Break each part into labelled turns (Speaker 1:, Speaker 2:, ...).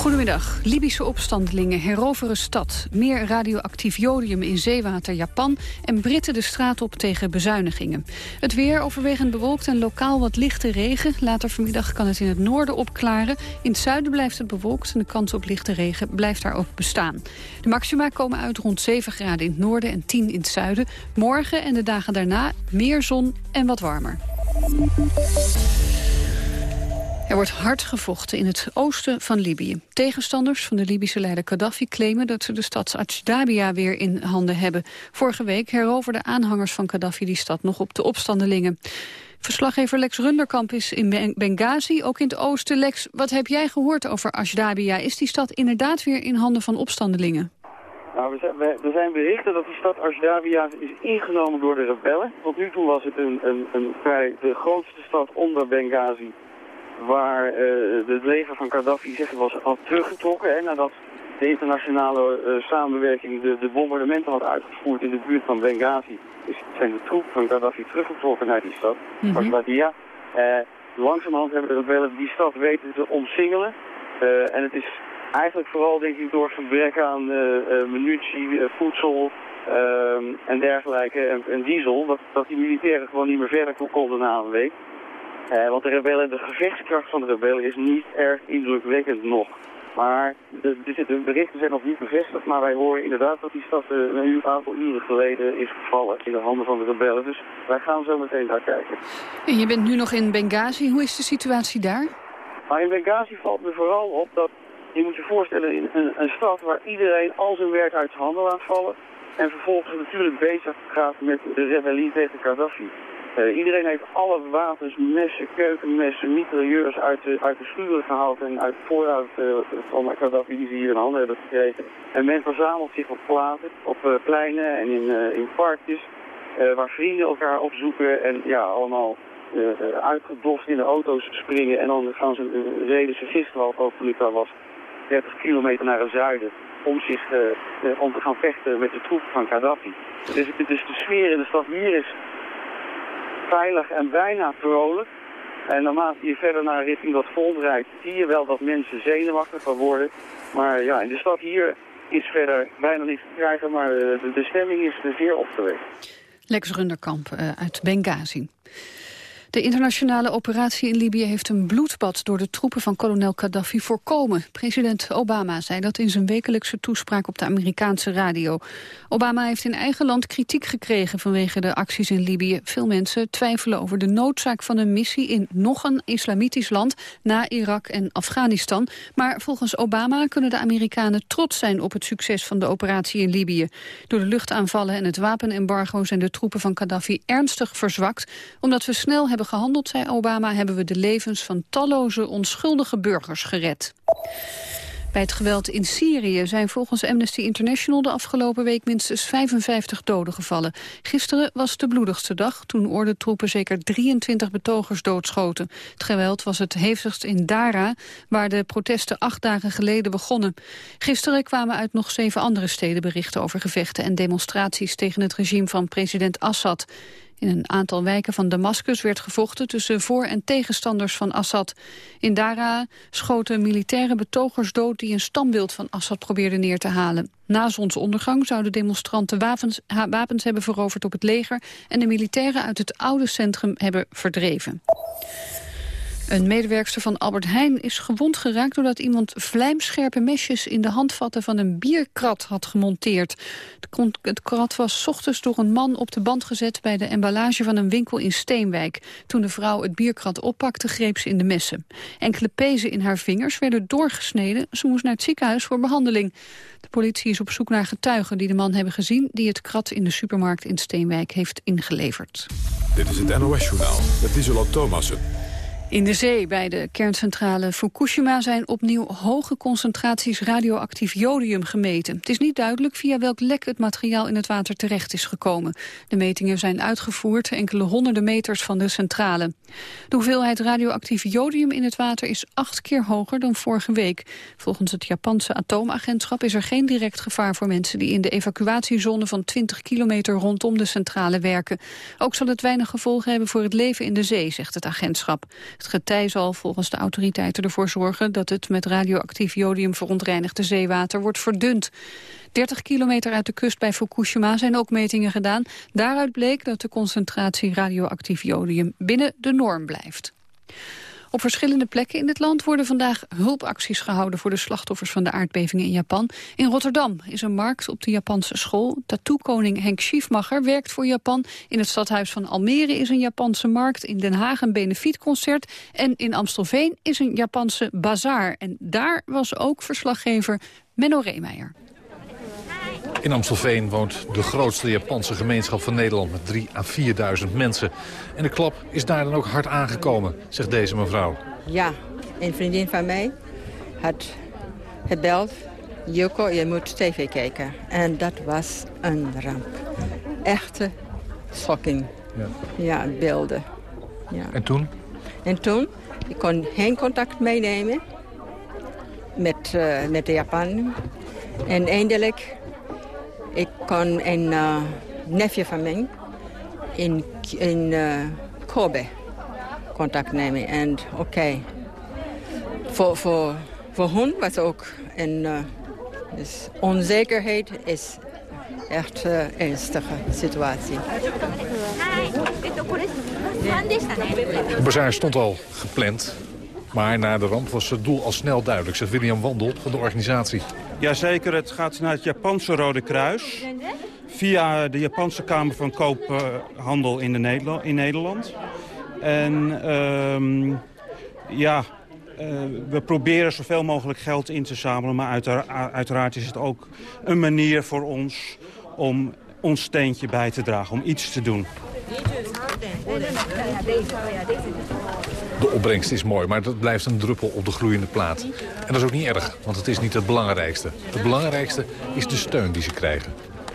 Speaker 1: Goedemiddag. Libische opstandelingen heroveren stad. Meer radioactief jodium in zeewater Japan... en Britten de straat op tegen bezuinigingen. Het weer overwegend bewolkt en lokaal wat lichte regen. Later vanmiddag kan het in het noorden opklaren. In het zuiden blijft het bewolkt en de kans op lichte regen blijft daar ook bestaan. De maxima komen uit rond 7 graden in het noorden en 10 in het zuiden. Morgen en de dagen daarna meer zon en wat warmer. Er wordt hard gevochten in het oosten van Libië. Tegenstanders van de Libische leider Gaddafi claimen dat ze de stad Ajdabia weer in handen hebben. Vorige week heroverden aanhangers van Gaddafi die stad nog op de opstandelingen. Verslaggever Lex Runderkamp is in Benghazi, ook in het oosten. Lex, wat heb jij gehoord over Ajdabia? Is die stad inderdaad weer in handen van opstandelingen?
Speaker 2: Nou, er zijn berichten dat die stad Ajdabia is ingenomen door de rebellen. Tot nu toe was het een, een, een vrij de grootste stad onder Benghazi waar het leger van Gaddafi zeg, was al teruggetrokken. Hè, nadat de internationale uh, samenwerking de, de, bombardementen had uitgevoerd in de buurt van Benghazi. Dus zijn de troepen van Gaddafi teruggetrokken naar die stad, mm -hmm. Uh, langzamerhand hebben de rebellen die stad weten te omsingelen. en het is eigenlijk vooral denk ik door gebrek aan munitie, voedsel ehm, en dergelijke en, en diesel, dat, dat die militairen gewoon niet meer verder konden na een week. Uh, want de rebellen, de gevechtskracht van de rebellen is niet erg indrukwekkend nog. Maar de, de, berichten zijn nog niet bevestigd, maar wij horen inderdaad dat die stad uh, een aantal uren geleden is gevallen in de handen van de rebellen. Dus wij gaan zo meteen daar kijken.
Speaker 1: En je bent nu nog in Benghazi. Hoe is de situatie daar?
Speaker 2: Maar in Benghazi valt me vooral op dat, je moet je voorstellen, in een, een stad waar iedereen al zijn werk uit zijn handen laat vallen. En vervolgens natuurlijk bezig gaat met de rebellie tegen Gaddafi. Uh, iedereen heeft alle wapens, messen, keukenmessen, mitrailleurs uit de, uit de schuren gehaald en uit de vooruit uh, van Gaddafi die ze hier in handen hebben gekregen. En men verzamelt zich op plaatsen, op uh, pleinen en in, in parkjes, waar vrienden elkaar opzoeken en ja, allemaal uitgedost in de auto's springen. En dan gaan ze, reden ze gisteren al, hopelijk was, 30 kilometer naar het zuiden om, zich, om te gaan vechten met de troepen van Gaddafi. Dus, dus de sfeer in de stad hier is veilig en bijna vrolijk. En naarmate je verder naar richting dat front rijdt, zie je wel dat mensen zenuwachtig van worden. Maar ja, in de stad hier is verder bijna niets te krijgen, maar de, de stemming is zeer opgewekt.
Speaker 1: Lex Runderkamp uh, uit Benghazi. De internationale operatie in Libië heeft een bloedbad door de troepen van kolonel Gaddafi voorkomen. President Obama zei dat in zijn wekelijkse toespraak op de Amerikaanse radio. Obama heeft in eigen land kritiek gekregen vanwege de acties in Libië. Veel mensen twijfelen over de noodzaak van een missie in nog een islamitisch land na Irak en Afghanistan. Maar volgens Obama kunnen de Amerikanen trots zijn op het succes van de operatie in Libië. Door de luchtaanvallen en het wapenembargo zijn de troepen van Gaddafi ernstig verzwakt, omdat we snel hebben gehandeld, zei Obama, hebben we de levens van talloze onschuldige burgers gered. Bij het geweld in Syrië zijn volgens Amnesty International de afgelopen week minstens 55 doden gevallen. Gisteren was de bloedigste dag, toen troepen zeker 23 betogers doodschoten. Het geweld was het hevigst in Dara, waar de protesten acht dagen geleden begonnen. Gisteren kwamen uit nog zeven andere steden berichten over gevechten en demonstraties tegen het regime van president Assad. In een aantal wijken van Damascus werd gevochten tussen voor- en tegenstanders van Assad. In Dara schoten militaire betogers dood die een standbeeld van Assad probeerden neer te halen. Na zonsondergang zouden demonstranten wapens, wapens hebben veroverd op het leger en de militairen uit het oude centrum hebben verdreven. Een medewerkster van Albert Heijn is gewond geraakt... doordat iemand vlijmscherpe mesjes in de handvatten van een bierkrat had gemonteerd. Het krat was ochtends door een man op de band gezet... bij de emballage van een winkel in Steenwijk. Toen de vrouw het bierkrat oppakte, greep ze in de messen. Enkele pezen in haar vingers werden doorgesneden. Ze moest naar het ziekenhuis voor behandeling. De politie is op zoek naar getuigen die de man hebben gezien... die het krat in de supermarkt in Steenwijk heeft ingeleverd.
Speaker 3: Dit is het NOS-journaal met Isola Thomassen.
Speaker 1: In de zee bij de kerncentrale Fukushima zijn opnieuw hoge concentraties radioactief jodium gemeten. Het is niet duidelijk via welk lek het materiaal in het water terecht is gekomen. De metingen zijn uitgevoerd enkele honderden meters van de centrale. De hoeveelheid radioactief jodium in het water is acht keer hoger dan vorige week. Volgens het Japanse atoomagentschap is er geen direct gevaar voor mensen die in de evacuatiezone van 20 kilometer rondom de centrale werken. Ook zal het weinig gevolgen hebben voor het leven in de zee, zegt het agentschap. Het getij zal volgens de autoriteiten ervoor zorgen dat het met radioactief jodium verontreinigde zeewater wordt verdund. 30 kilometer uit de kust bij Fukushima zijn ook metingen gedaan. Daaruit bleek dat de concentratie radioactief jodium binnen de norm blijft. Op verschillende plekken in het land worden vandaag hulpacties gehouden voor de slachtoffers van de aardbevingen in Japan. In Rotterdam is een markt op de Japanse school. Tattoo-koning Henk Schiefmacher werkt voor Japan. In het stadhuis van Almere is een Japanse markt. In Den Haag een benefietconcert. En in Amstelveen is een Japanse bazaar. En daar was ook verslaggever Menno Reemeijer.
Speaker 4: In Amstelveen woont de grootste Japanse gemeenschap van Nederland met 3 à 4.000 mensen. En de klap is daar dan ook hard aangekomen, zegt deze mevrouw.
Speaker 5: Ja, een vriendin van mij had gebeld. Joko, je moet tv kijken. En dat was een ramp. Echte schokking. Ja, ja beelden. Ja.
Speaker 4: En toen?
Speaker 5: En toen, ik kon geen contact meenemen met, uh, met de Japan. En eindelijk ik kon een uh, neefje van mij in, in uh, Kobe contact nemen. En oké, voor, voor, voor hun was ook een uh, dus onzekerheid is echt een ernstige situatie.
Speaker 4: De bazaar stond al gepland, maar na de ramp was het doel al snel duidelijk, zegt William Wandel van de organisatie.
Speaker 6: Jazeker, het gaat naar het Japanse Rode Kruis. Via de Japanse Kamer van Koophandel in, de Nederland, in Nederland. En um, ja, uh, we proberen zoveel mogelijk geld in te zamelen. Maar uiteraard is het ook een manier voor ons om ons steentje bij te dragen. Om iets te doen.
Speaker 4: De opbrengst is mooi, maar dat blijft een druppel op de gloeiende plaat. En dat is ook niet erg, want het is niet het belangrijkste. Het belangrijkste is de steun die ze krijgen.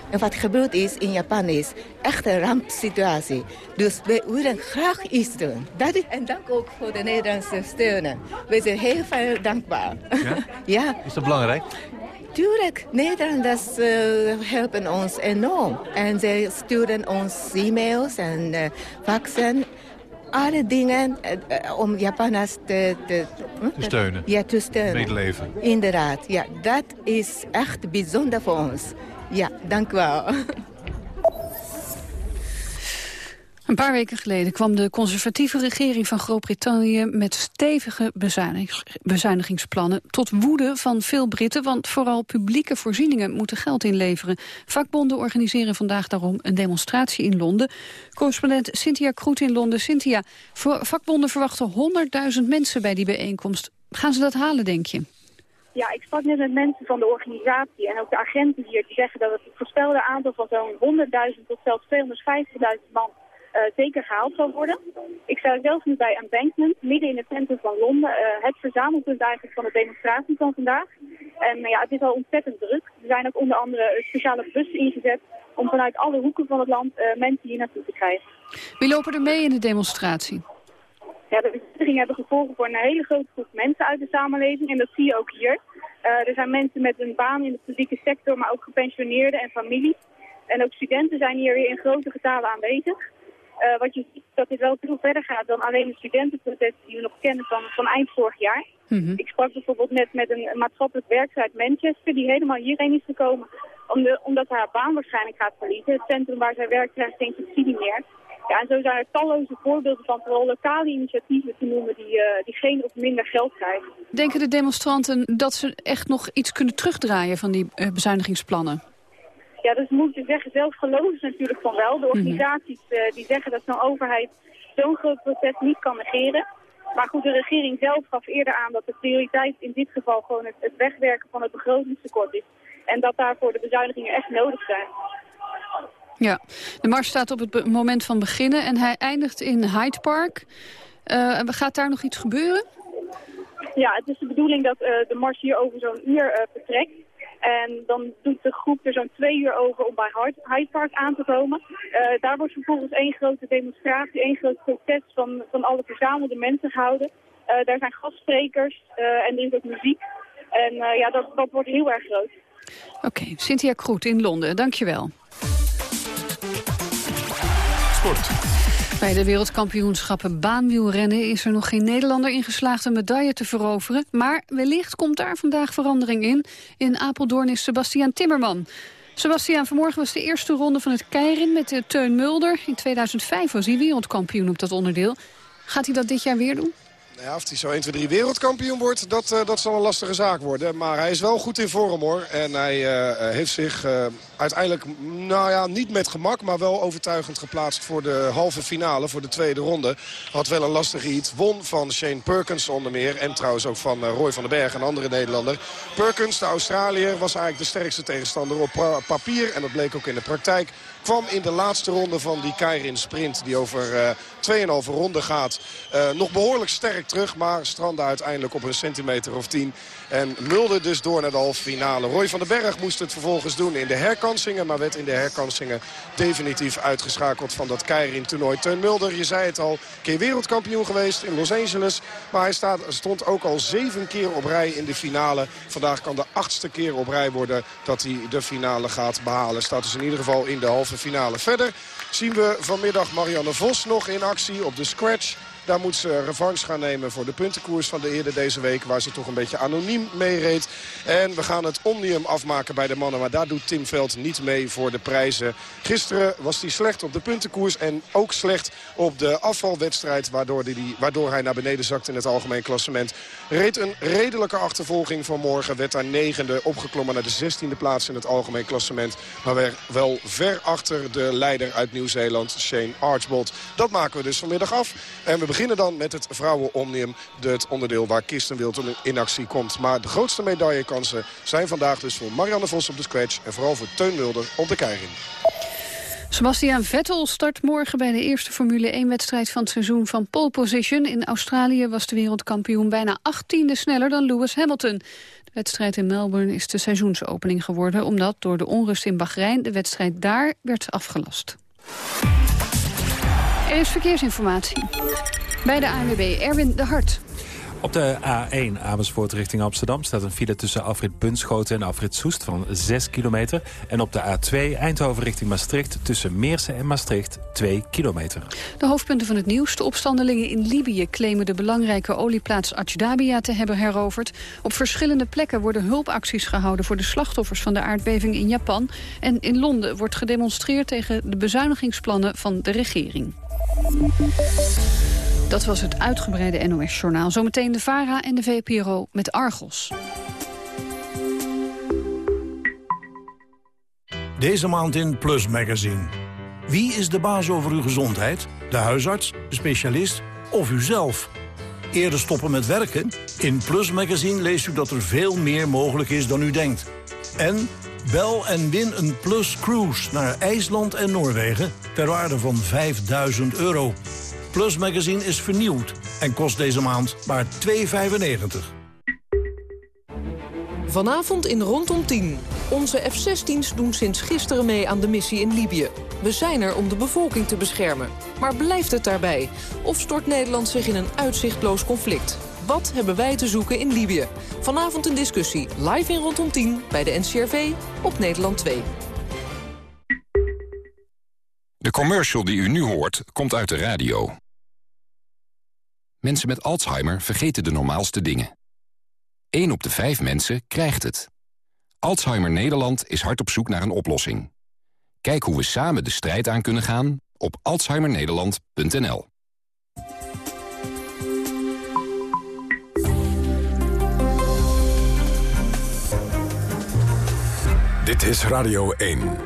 Speaker 7: En wat gebeurd is in Japan is echt een rampsituatie. Dus we willen graag iets doen. Dat is, en dank ook voor de Nederlandse steun. We zijn heel veel dankbaar.
Speaker 4: Ja?
Speaker 7: ja.
Speaker 4: Is dat belangrijk?
Speaker 7: Tuurlijk, Nederlanders uh, helpen ons enorm. En ze sturen ons e-mails en uh, faxen alle dingen uh, om Japanners te, te,
Speaker 4: te, steunen.
Speaker 7: Ja, te steunen.
Speaker 4: Medeleven.
Speaker 7: Inderdaad, ja, dat is echt bijzonder voor ons. Ja, dank u wel.
Speaker 1: Een paar weken geleden kwam de conservatieve regering van Groot-Brittannië met stevige bezuinigingsplannen tot woede van veel Britten, want vooral publieke voorzieningen moeten geld inleveren. Vakbonden organiseren vandaag daarom een demonstratie in Londen. Correspondent Cynthia Kroet in Londen. Cynthia, vakbonden verwachten 100.000 mensen bij die bijeenkomst. Gaan ze dat halen, denk je?
Speaker 8: Ja, ik sprak net met mensen van de organisatie en ook de agenten hier die zeggen dat het voorspelde aantal van zo'n 100.000 tot zelfs 250.000 man uh, zeker gehaald zal worden. Ik sta zelf nu bij Embankment, midden in het centrum van Londen. Uh, het verzamelpunt eigenlijk van de demonstratie van vandaag. En uh, ja, het is al ontzettend druk. Er zijn ook onder andere speciale bussen ingezet om vanuit alle hoeken van het land mensen hier naartoe te krijgen.
Speaker 1: Wie lopen er mee in de demonstratie?
Speaker 8: Ja, de beslissingen hebben gevolgen voor een hele grote groep mensen uit de samenleving. En dat zie je ook hier. er zijn mensen met een baan in de publieke sector, maar ook gepensioneerden en families. En ook studenten zijn hier weer in grote getalen aanwezig. Uh, wat je ziet dat dit wel veel verder gaat dan alleen de studentenprotest die we nog kennen van, van eind vorig jaar. Mm -hmm. Ik sprak bijvoorbeeld net met een, een maatschappelijk werker uit Manchester die helemaal hierheen is gekomen om de, omdat haar baan waarschijnlijk gaat verliezen. Het centrum waar zij werkt krijgt geen subsidie meer. Ja, en zo zijn er talloze voorbeelden van vooral lokale initiatieven te noemen die, uh, die geen of minder geld krijgen.
Speaker 1: Denken de demonstranten dat ze echt nog iets kunnen terugdraaien van die uh, bezuinigingsplannen?
Speaker 8: Ja, dus moet je zeggen, zelf geloven ze natuurlijk van wel. De organisaties uh, die zeggen dat zo'n overheid zo'n groot proces niet kan negeren. Maar goed, de regering zelf gaf eerder aan dat de prioriteit in dit geval gewoon het, het wegwerken van het begrotingstekort is. En dat daarvoor de bezuinigingen echt nodig zijn.
Speaker 1: Ja, de mars staat op het moment van beginnen en hij eindigt in Hyde Park. Uh, gaat daar nog iets gebeuren?
Speaker 8: Ja, het is de bedoeling dat de mars hier over zo'n uur vertrekt. En dan doet de groep er zo'n twee uur over om bij Hyde Park aan te komen. Uh, daar wordt vervolgens één grote demonstratie, één groot protest van, van alle verzamelde mensen gehouden. Uh, daar zijn gastsprekers uh, en er is ook muziek. En ja, dat, dat wordt heel erg groot.
Speaker 1: Oké, okay, Cynthia Kroet in Londen, dankjewel.
Speaker 3: Sport.
Speaker 1: Bij de wereldkampioenschappen baanwielrennen is er nog geen Nederlander in geslaagd een medaille te veroveren. Maar wellicht komt daar vandaag verandering in. In Apeldoorn is Sebastian Timmerman. Sebastian, vanmorgen was de eerste ronde van het Keirin met Teun Mulder. In 2005 was hij wereldkampioen op dat onderdeel. Gaat hij dat dit jaar weer doen?
Speaker 9: Ja, of hij zo 1, 2, 3 wereldkampioen wordt, dat, uh, dat zal een lastige zaak worden. Maar hij is wel goed in vorm hoor. En hij uh, heeft zich uh, uiteindelijk, nou ja, niet met gemak, maar wel overtuigend geplaatst voor de halve finale, voor de tweede ronde. Had wel een lastige iets. Won van Shane Perkins onder meer. En trouwens ook van Roy van den Berg, een andere Nederlander. Perkins, de Australiër, was eigenlijk de sterkste tegenstander op papier. En dat bleek ook in de praktijk kwam in de laatste ronde van die Keirin sprint... die over uh, 2,5 ronden gaat. Uh, nog behoorlijk sterk terug, maar strandde uiteindelijk op een centimeter of 10. En mulde dus door naar de halve finale. Roy van den Berg moest het vervolgens doen in de herkansingen... maar werd in de herkansingen definitief uitgeschakeld van dat Keirin-toernooi. Teun Mulder, je zei het al, keer wereldkampioen geweest in Los Angeles. Maar hij staat, stond ook al zeven keer op rij in de finale. Vandaag kan de achtste keer op rij worden dat hij de finale gaat behalen. Staat dus in ieder geval in de halve finale. Verder zien we vanmiddag Marianne Vos nog in actie op de scratch. Daar moet ze revanche gaan nemen voor de puntenkoers van de eerder deze week. Waar ze toch een beetje anoniem mee reed. En we gaan het Omnium afmaken bij de mannen. Maar daar doet Tim Veld niet mee voor de prijzen. Gisteren was hij slecht op de puntenkoers. En ook slecht op de afvalwedstrijd. Waardoor, die, waardoor hij naar beneden zakt in het algemeen klassement. Reed een redelijke achtervolging vanmorgen. Werd daar negende opgeklommen naar de zestiende plaats in het algemeen klassement. Maar weer wel ver achter de leider uit Nieuw-Zeeland, Shane Archbold. Dat maken we dus vanmiddag af. En we beginnen dan met het vrouwen-omnium. Het onderdeel waar Kirsten in actie komt. Maar de grootste medaillekansen zijn vandaag dus voor Marianne Vos op de scratch. En vooral voor Teun Mulder op de keiring.
Speaker 1: Sebastian Vettel start morgen bij de eerste Formule 1-wedstrijd van het seizoen van pole position. In Australië was de wereldkampioen bijna achttiende sneller dan Lewis Hamilton. De wedstrijd in Melbourne is de seizoensopening geworden... omdat door de onrust in Bahrein de wedstrijd daar werd afgelast. Er is verkeersinformatie. Bij de ANWB Erwin de Hart.
Speaker 10: Op de A1 Amersfoort richting Amsterdam staat een file tussen Afrit Bunschoten en Afrit Soest van 6 kilometer. En op de A2 Eindhoven richting Maastricht tussen Meersen en Maastricht 2 kilometer.
Speaker 1: De hoofdpunten van het nieuws. De opstandelingen in Libië claimen de belangrijke olieplaats Ajdabia te hebben heroverd. Op verschillende plekken worden hulpacties gehouden voor de slachtoffers van de aardbeving in Japan. En in Londen wordt gedemonstreerd tegen de bezuinigingsplannen van de regering. Dat was het uitgebreide NOS-journaal. Zometeen de VARA en de VPRO met Argos.
Speaker 11: Deze maand in Plus Magazine. Wie is de baas over uw gezondheid? De huisarts, de specialist of uzelf? Eerder stoppen met werken? In Plus Magazine leest u dat er veel meer mogelijk is dan u denkt. En bel en win een Plus Cruise naar IJsland en Noorwegen... ter waarde van 5000 euro. Plus Magazine is vernieuwd en kost deze maand maar 2,95.
Speaker 12: Vanavond in Rondom 10. Onze F-16's doen sinds gisteren mee aan de missie in Libië. We zijn er om de bevolking te beschermen. Maar blijft het daarbij? Of stort Nederland zich in een uitzichtloos conflict? Wat hebben wij te zoeken in Libië? Vanavond een discussie, live in Rondom 10 bij de NCRV op Nederland 2.
Speaker 13: De commercial die u nu hoort, komt uit de radio. Mensen met Alzheimer vergeten de normaalste dingen. 1 op de 5 mensen krijgt het. Alzheimer Nederland is hard op zoek naar een oplossing. Kijk hoe we samen de strijd aan kunnen gaan op alzheimernederland.nl.
Speaker 3: Dit is Radio 1.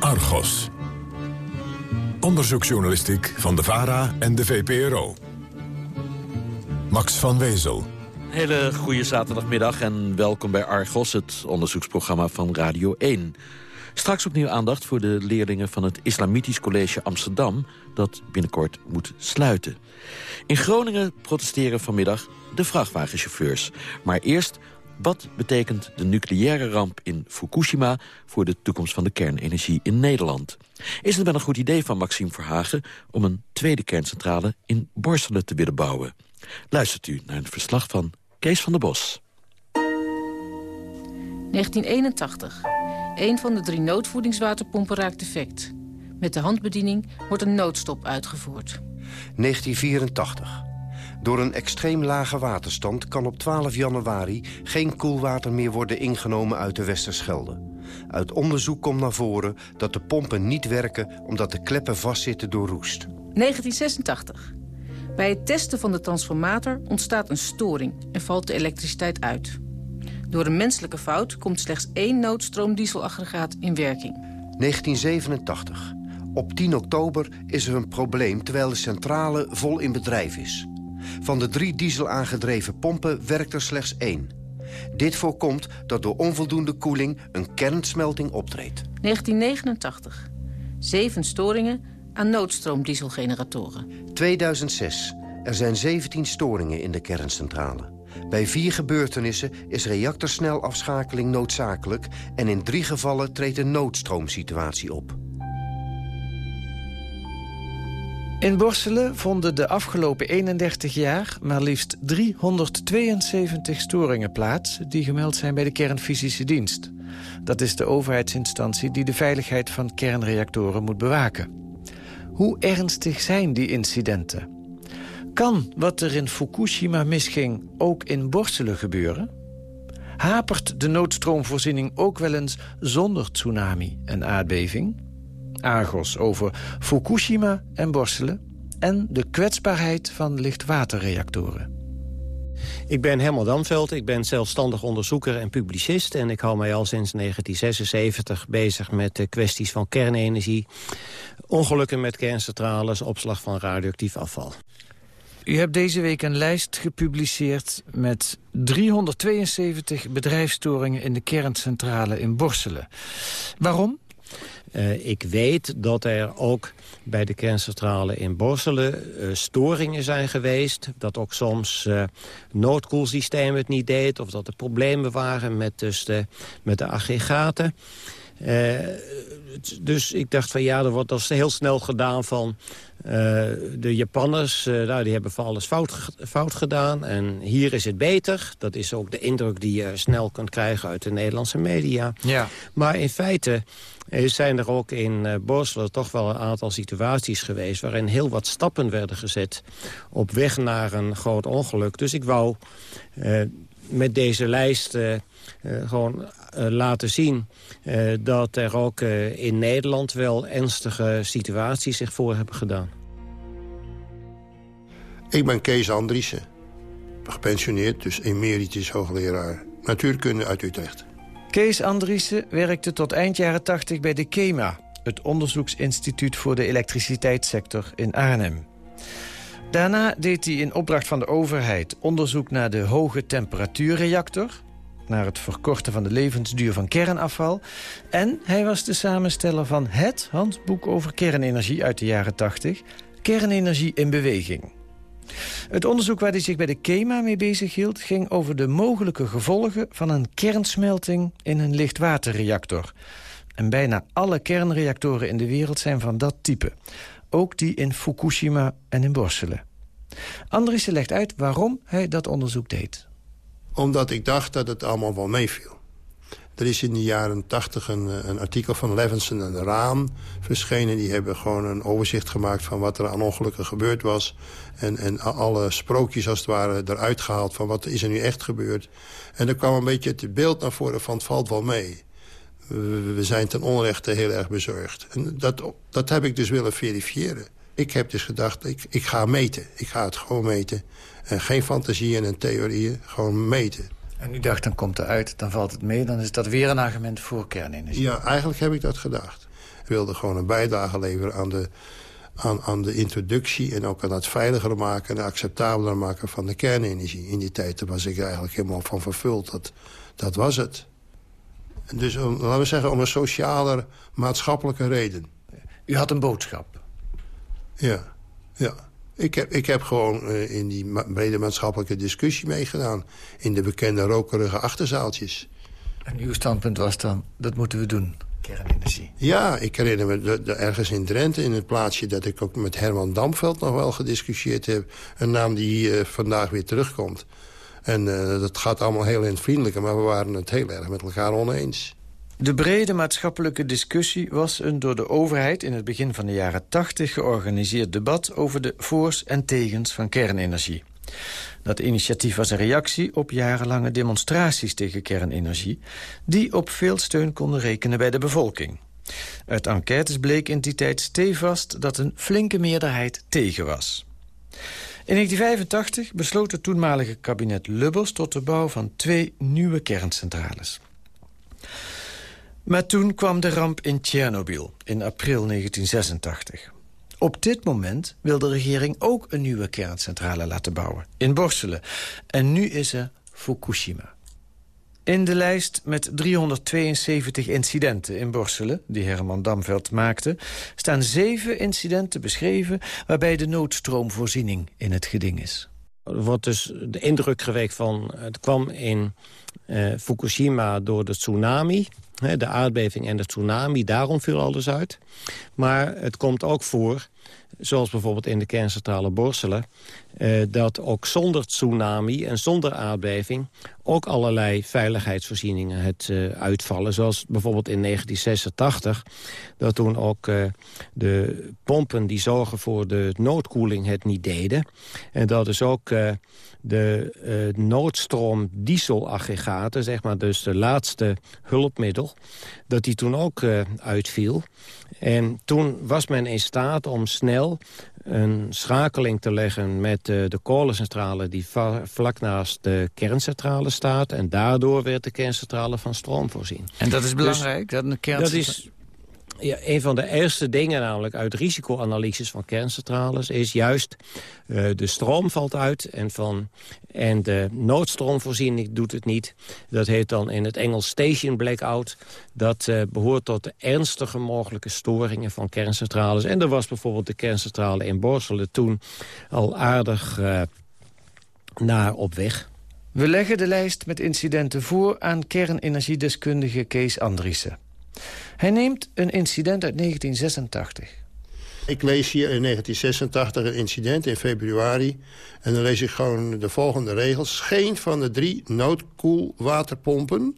Speaker 3: Argos. Onderzoeksjournalistiek van de VARA en de VPRO. Max van Wezel.
Speaker 14: Hele goede zaterdagmiddag en welkom bij Argos, het onderzoeksprogramma van Radio 1. Straks opnieuw aandacht voor de leerlingen van het Islamitisch College Amsterdam... dat binnenkort moet sluiten. In Groningen protesteren vanmiddag de vrachtwagenchauffeurs. Maar eerst, wat betekent de nucleaire ramp in Fukushima... voor de toekomst van de kernenergie in Nederland? Is het wel een goed idee van Maxime Verhagen... om een tweede kerncentrale in Borselen te willen bouwen? Luistert u naar een verslag van Kees van der Bos.
Speaker 15: 1981. Een van de drie noodvoedingswaterpompen raakt defect. Met de handbediening wordt een noodstop uitgevoerd.
Speaker 16: 1984. Door een extreem lage waterstand kan op 12 januari... geen koelwater meer worden ingenomen uit de Westerschelde. Uit onderzoek komt naar voren dat de pompen niet werken... omdat de kleppen vastzitten door roest.
Speaker 15: 1986. Bij het testen van de transformator ontstaat een storing... en valt de elektriciteit uit. Door een menselijke fout komt slechts één noodstroomdieselaggregaat in werking.
Speaker 16: 1987. Op 10 oktober is er een probleem terwijl de centrale vol in bedrijf is. Van de drie diesel aangedreven pompen werkt er slechts één. Dit voorkomt dat door onvoldoende koeling een kernsmelting optreedt.
Speaker 15: 1989. Zeven storingen aan noodstroomdieselgeneratoren.
Speaker 16: 2006. Er zijn 17 storingen in de kerncentrale. Bij vier gebeurtenissen is reactorsnelafschakeling noodzakelijk... en in drie gevallen treedt een noodstroomsituatie op.
Speaker 17: In Borselen vonden de afgelopen 31 jaar maar liefst 372 storingen plaats... die gemeld zijn bij de kernfysische dienst. Dat is de overheidsinstantie die de veiligheid van kernreactoren moet bewaken. Hoe ernstig zijn die incidenten? Kan wat er in Fukushima misging ook in Borselen gebeuren? Hapert de noodstroomvoorziening ook wel eens zonder tsunami en aardbeving? Argos over Fukushima en Borselen... en de kwetsbaarheid van lichtwaterreactoren.
Speaker 18: Ik ben Herman Damveld, ik ben zelfstandig onderzoeker en publicist... en ik hou mij al sinds 1976 bezig met de kwesties van kernenergie... ongelukken met kerncentrales, opslag van radioactief afval.
Speaker 17: U hebt deze week een lijst gepubliceerd met 372 bedrijfstoringen in de kerncentrale in Borselen. Waarom?
Speaker 18: Uh, ik weet dat er ook bij de kerncentrale in Borselen uh, storingen zijn geweest. Dat ook soms uh, noodkoelsysteem het niet deed. Of dat er problemen waren met, dus de, met de aggregaten. Dus ik dacht van ja, er wordt al heel snel gedaan van... de Japanners, nou, die hebben van alles fout, fout gedaan. En hier is het beter. Dat is ook de indruk die je snel kunt krijgen uit de Nederlandse media.
Speaker 17: Ja.
Speaker 18: Maar in feite zijn er ook in uh, Borselen toch wel een aantal situaties geweest... waarin heel wat stappen werden gezet op weg naar een groot ongeluk. Dus ik wou met deze lijst uh, gewoon laten zien... dat er ook in Nederland wel ernstige situaties zich voor hebben gedaan.
Speaker 19: Ik ben Kees Andriessen, gepensioneerd, dus emeritus hoogleraar natuurkunde uit Utrecht.
Speaker 17: Kees Andriessen werkte tot eind jaren 80 bij de KEMA... het onderzoeksinstituut voor de elektriciteitssector in Arnhem. Daarna deed hij in opdracht van de overheid onderzoek naar de hoge temperatuurreactor... naar het verkorten van de levensduur van kernafval... en hij was de samensteller van het handboek over kernenergie uit de jaren 80... Kernenergie in beweging. Het onderzoek waar hij zich bij de KEMA mee bezighield... ging over de mogelijke gevolgen van een kernsmelting in een lichtwaterreactor. En bijna alle kernreactoren in de wereld zijn van dat type. Ook die in Fukushima en in Borselen. Andriessen legt uit waarom hij dat onderzoek deed.
Speaker 19: Omdat ik dacht dat het allemaal wel meeviel. Er is in de jaren tachtig een, eh, een, artikel van Levinson en Raan verschenen. Die hebben gewoon een overzicht gemaakt van wat er aan ongelukken gebeurd was. En, en alle sprookjes als het ware eruit gehaald van wat is er nu echt gebeurd. En er kwam een beetje het beeld naar voren van het valt wel mee. We, zijn ten onrechte heel erg bezorgd. En dat, dat heb ik dus willen verifiëren. Ik heb dus gedacht, ik, ik ga meten. Ik ga het gewoon meten. En geen fantasieën en theorieën, gewoon meten.
Speaker 17: En u dacht, dan komt het uit, dan valt het mee... dan is dat weer een argument voor kernenergie.
Speaker 19: Ja, eigenlijk heb ik dat gedacht. Ik wilde gewoon een bijdrage leveren aan de, aan, aan de introductie... en ook aan het veiliger maken en acceptabeler maken van de kernenergie. In die tijd was ik eigenlijk helemaal van vervuld. Dat, dat was het. Dus om, laten we zeggen om een sociale, maatschappelijke reden.
Speaker 17: U had een boodschap?
Speaker 19: Ja, ja. Ik heb, ik heb gewoon uh, in die ma brede maatschappelijke discussie meegedaan. In de bekende rokerige achterzaaltjes.
Speaker 17: En uw standpunt was dan, dat moeten we doen, kernenergie?
Speaker 19: Ja, ik herinner me de, de, ergens in Drenthe, in het plaatsje... dat ik ook met Herman Damveld nog wel gediscussieerd heb. Een naam die uh, vandaag weer terugkomt. En uh, dat gaat allemaal heel in het vriendelijke... maar we waren het heel erg met elkaar oneens.
Speaker 17: De brede maatschappelijke discussie was een door de overheid... in het begin van de jaren 80 georganiseerd debat... over de voor's en tegens van kernenergie. Dat initiatief was een reactie op jarenlange demonstraties tegen kernenergie... die op veel steun konden rekenen bij de bevolking. Uit enquêtes bleek in die tijd stevast dat een flinke meerderheid tegen was. In 1985 besloot het toenmalige kabinet Lubbers tot de bouw van twee nieuwe kerncentrales. Maar toen kwam de ramp in Tsjernobyl in april 1986. Op dit moment wil de regering ook een nieuwe kerncentrale laten bouwen. In Borselen. En nu is er Fukushima. In de lijst met 372 incidenten in Borselen... die Herman Damveld maakte... staan zeven incidenten beschreven... waarbij de noodstroomvoorziening in het geding is.
Speaker 18: Er wordt dus de indruk gewekt van... het kwam in uh, Fukushima door de tsunami de aardbeving en de tsunami, daarom viel alles uit. Maar het komt ook voor, zoals bijvoorbeeld in de kerncentrale Borselen... Eh, dat ook zonder tsunami en zonder aardbeving... ook allerlei veiligheidsvoorzieningen het uh, uitvallen. Zoals bijvoorbeeld in 1986, dat toen ook uh, de pompen die zorgen voor de noodkoeling het niet deden. En dat is ook de noodstroom dieselaggregaten, zeg maar dus de laatste hulpmiddel, dat die toen ook uitviel. En toen was men in staat om snel een schakeling te leggen met uh, de kolencentrale die vlak naast de kerncentrale staat. En daardoor werd de kerncentrale van stroom voorzien.
Speaker 17: En dat is belangrijk? Dus, dat, een kerncentrale...
Speaker 18: dat is ja, een van de eerste dingen namelijk uit risicoanalyses van kerncentrales... is juist uh, de stroom valt uit en, van, en de noodstroomvoorziening doet het niet. Dat heet dan in het Engels station blackout. Dat uh, behoort tot de ernstige mogelijke storingen van kerncentrales. En er was bijvoorbeeld de kerncentrale in Borselen toen al aardig uh, naar op weg.
Speaker 17: We leggen de lijst met incidenten voor aan kernenergiedeskundige Kees Andriessen. Hij neemt een incident uit 1986.
Speaker 19: Ik lees hier in 1986 een incident in februari. En dan lees ik gewoon de volgende regels. Geen van de drie noodkoelwaterpompen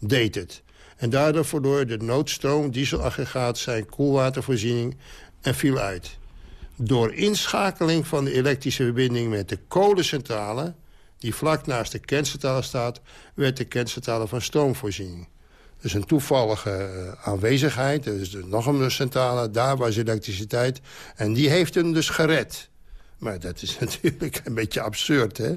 Speaker 19: deed het. En daardoor verloor de noodstroom dieselaggregaat zijn koelwatervoorziening en viel uit. Door inschakeling van de elektrische verbinding met de kolencentrale... die vlak naast de kerncentrale staat... werd de kerncentrale van stroomvoorziening. Dus een toevallige eh, aanwezigheid. Er is nog een centrale, daar was elektriciteit. En die heeft hem dus gered. Maar dat is natuurlijk een beetje absurd, hè?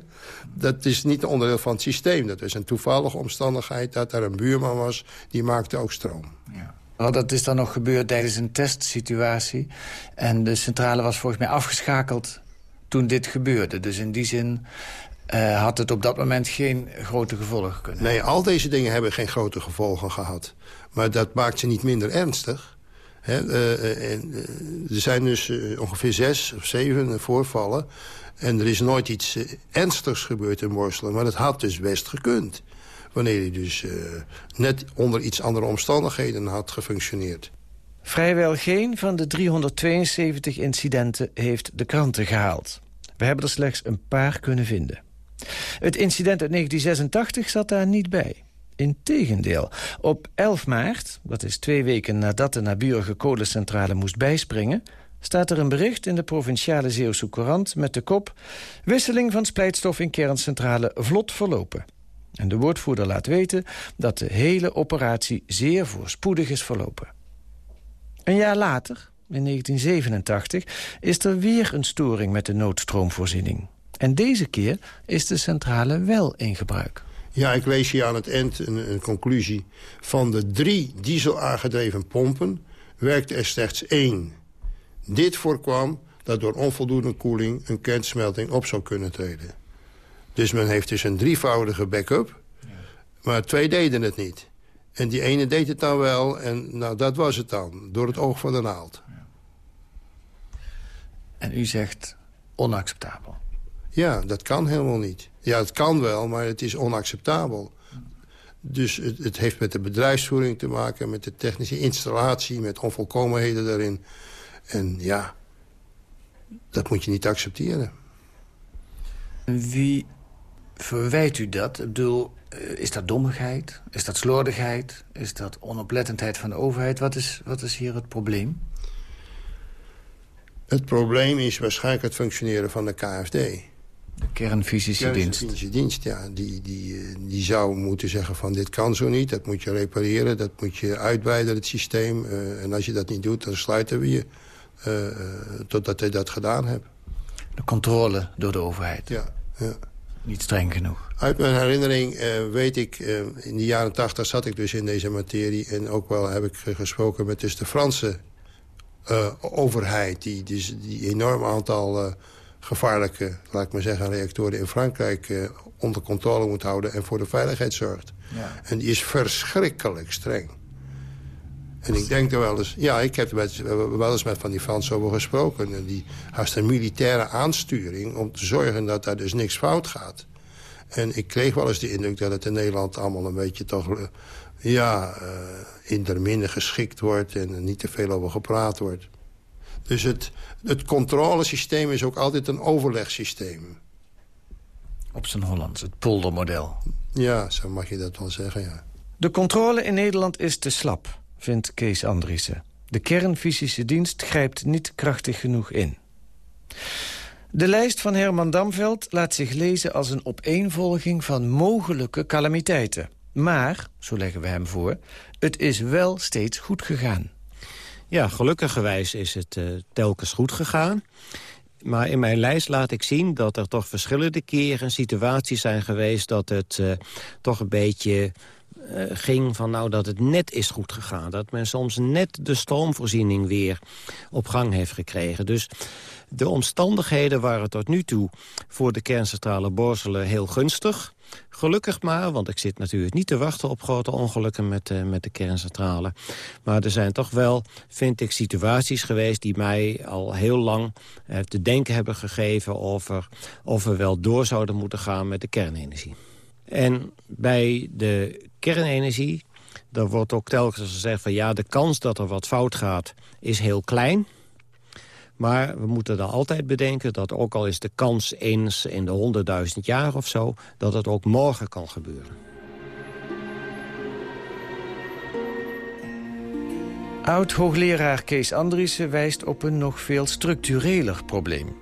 Speaker 19: Dat is niet onderdeel van het systeem. Dat is een toevallige omstandigheid dat er een buurman was... die maakte ook stroom.
Speaker 17: Ja. Well, dat is dan nog gebeurd tijdens een testsituatie. En de centrale was volgens mij afgeschakeld toen dit gebeurde. Dus in die zin uh, had het op dat moment geen grote gevolgen kunnen
Speaker 19: Nee, al deze dingen hebben geen grote gevolgen gehad. Maar dat maakt ze niet minder ernstig. He, uh, uh, er zijn dus ongeveer zes of zeven voorvallen. En er is nooit iets ernstigs gebeurd in Borselen. Maar dat had dus best gekund. Wanneer hij dus net onder iets andere omstandigheden had gefunctioneerd.
Speaker 17: Vrijwel geen van de 372 incidenten heeft de kranten gehaald. We hebben er slechts een paar kunnen vinden. Het incident uit 1986 zat daar niet bij. Integendeel, op 11 maart, dat is twee weken nadat de naburige kolencentrale moest bijspringen... staat er een bericht in de provinciale Zeeuwse Courant met de kop... wisseling van splijtstof in kerncentrale vlot verlopen. En de woordvoerder laat weten dat de hele operatie zeer voorspoedig is verlopen. Een jaar later, in 1987, is er weer een storing met de noodstroomvoorziening. En deze keer is de centrale wel in gebruik.
Speaker 19: Ja, ik lees hier aan het eind een, een conclusie. Van de drie diesel aangedreven pompen werkte er slechts één. Dit voorkwam dat door onvoldoende koeling een kernsmelting op zou kunnen treden. Dus men heeft dus een drievoudige backup, maar twee deden het niet. En die ene deed het dan wel en nou, dat was het dan. Door het oog van de naald.
Speaker 17: En u zegt onacceptabel.
Speaker 19: Ja, dat kan helemaal niet. Ja, het kan wel, maar het is onacceptabel. Dus het, het, heeft met de bedrijfsvoering te maken... met de technische installatie, met onvolkomenheden daarin. En ja, dat moet je niet accepteren.
Speaker 17: Wie verwijt u dat? Ik bedoel, eh, is dat dommigheid? Is dat slordigheid? Is dat onoplettendheid van de overheid? Wat is, wat is hier het probleem?
Speaker 19: Het probleem is waarschijnlijk het functioneren van de KFD.
Speaker 17: De kernfysische dienst.
Speaker 19: Kernfysische dienst, ja. Die, die, eh, die zou moeten zeggen van dit kan zo niet. Dat moet je repareren, dat moet je uitweiden, het systeem. Uh, en als je dat niet doet, dan sluiten we je. Uh, totdat je dat gedaan hebt.
Speaker 17: De controle door de overheid.
Speaker 19: Ja, ja.
Speaker 17: Niet streng genoeg.
Speaker 19: Uit mijn herinnering uh, weet ik, uh, in de jaren tachtig zat ik dus in deze materie... en ook wel heb ik gesproken met dus de Franse overheid... die dus die enorm aantal gevaarlijke, laat ik maar zeggen, reactoren in Frankrijk... onder controle moet houden en voor de veiligheid zorgt. Ja. En die is verschrikkelijk streng. En ik denk er wel eens... Ja, ik heb met, wel eens met van die Fransen over gesproken. En die had een militaire aansturing om te zorgen dat daar dus niks fout gaat. En ik kreeg wel eens de indruk dat het in Nederland allemaal een beetje toch... ja, uh, in der minne geschikt wordt en er niet te veel over gepraat wordt. Dus het, het controlesysteem is ook altijd een overlegsysteem.
Speaker 17: Op zijn Hollands, het poldermodel.
Speaker 19: Ja, zo mag je dat wel zeggen, ja.
Speaker 17: De controle in Nederland is te slap vindt Kees Andriessen. De kernfysische dienst grijpt niet krachtig genoeg in. De lijst van Herman Damveld laat zich lezen als een opeenvolging van mogelijke calamiteiten. Maar, zo leggen we hem voor, het is wel steeds goed gegaan.
Speaker 18: Ja, gelukkigerwijs is het uh, telkens goed gegaan. Maar in mijn lijst laat ik zien dat er toch verschillende keren situaties zijn geweest... dat het uh, toch een beetje uh, ging van nou dat het net is goed gegaan. Dat men soms net de stroomvoorziening weer op gang heeft gekregen. Dus de omstandigheden waren tot nu toe voor de kerncentrale Borselen heel gunstig. Gelukkig maar, want ik zit natuurlijk niet te wachten op grote ongelukken met, uh, met de kerncentrale. Maar er zijn toch wel, vind ik, situaties geweest die mij al heel lang uh, te denken hebben gegeven over of we wel door zouden moeten gaan met de kernenergie. En bij de kernenergie, daar wordt ook telkens gezegd van... ja, de kans dat er wat fout gaat is heel klein. Maar we moeten dan altijd bedenken dat ook al is de kans eens in de honderdduizend jaar of zo... dat het ook morgen kan gebeuren.
Speaker 17: Oud-hoogleraar Kees Andriessen wijst op een nog veel structureler probleem.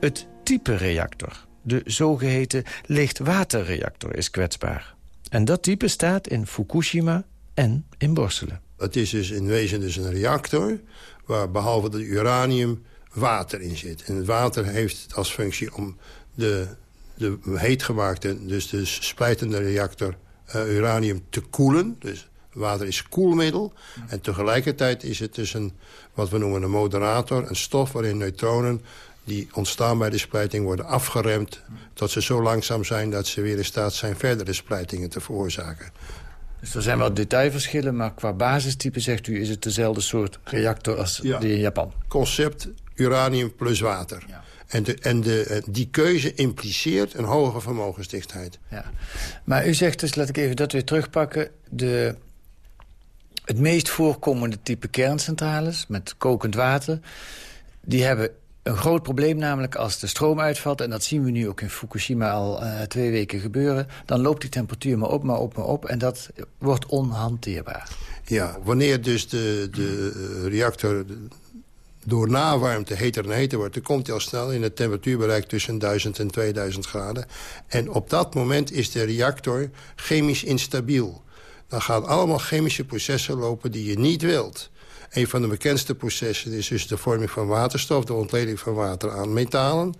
Speaker 17: Het type reactor, de zogeheten lichtwaterreactor, is kwetsbaar. En dat type staat in Fukushima en in Borselen.
Speaker 19: Het is dus in wezen dus een reactor waar behalve het uranium water in zit. En het water heeft als functie om de, de heetgemaakte, dus de splijtende reactor uh, uranium te koelen. Dus water is koelmiddel. En tegelijkertijd is het dus een, wat we noemen een moderator, een stof waarin neutronen die ontstaan bij de splijting worden afgeremd... tot ze zo langzaam zijn dat ze weer in staat zijn verdere splijtingen te veroorzaken.
Speaker 17: Dus er zijn wel detailverschillen, maar qua basistype zegt u... is het dezelfde soort reactor als ja. die in Japan?
Speaker 19: Concept uranium plus water. Ja. En, de, en de, die keuze impliceert een hogere vermogensdichtheid.
Speaker 17: Ja. Maar u zegt dus, laat ik even dat weer terugpakken... De, het meest voorkomende type kerncentrales met kokend water... die hebben een groot probleem namelijk als de stroom uitvalt... en dat zien we nu ook in Fukushima al uh, twee weken gebeuren... dan loopt die temperatuur maar op, maar op, maar op... en dat wordt onhanteerbaar.
Speaker 19: Ja, wanneer dus de, de reactor door nawarmte heter en heter wordt... dan komt hij al snel in het temperatuurbereik tussen 1000 en 2000 graden. En op dat moment is de reactor chemisch instabiel. Dan gaan allemaal chemische processen lopen die je niet wilt... Een van de bekendste processen is dus de vorming van waterstof... de ontleding van water aan metalen.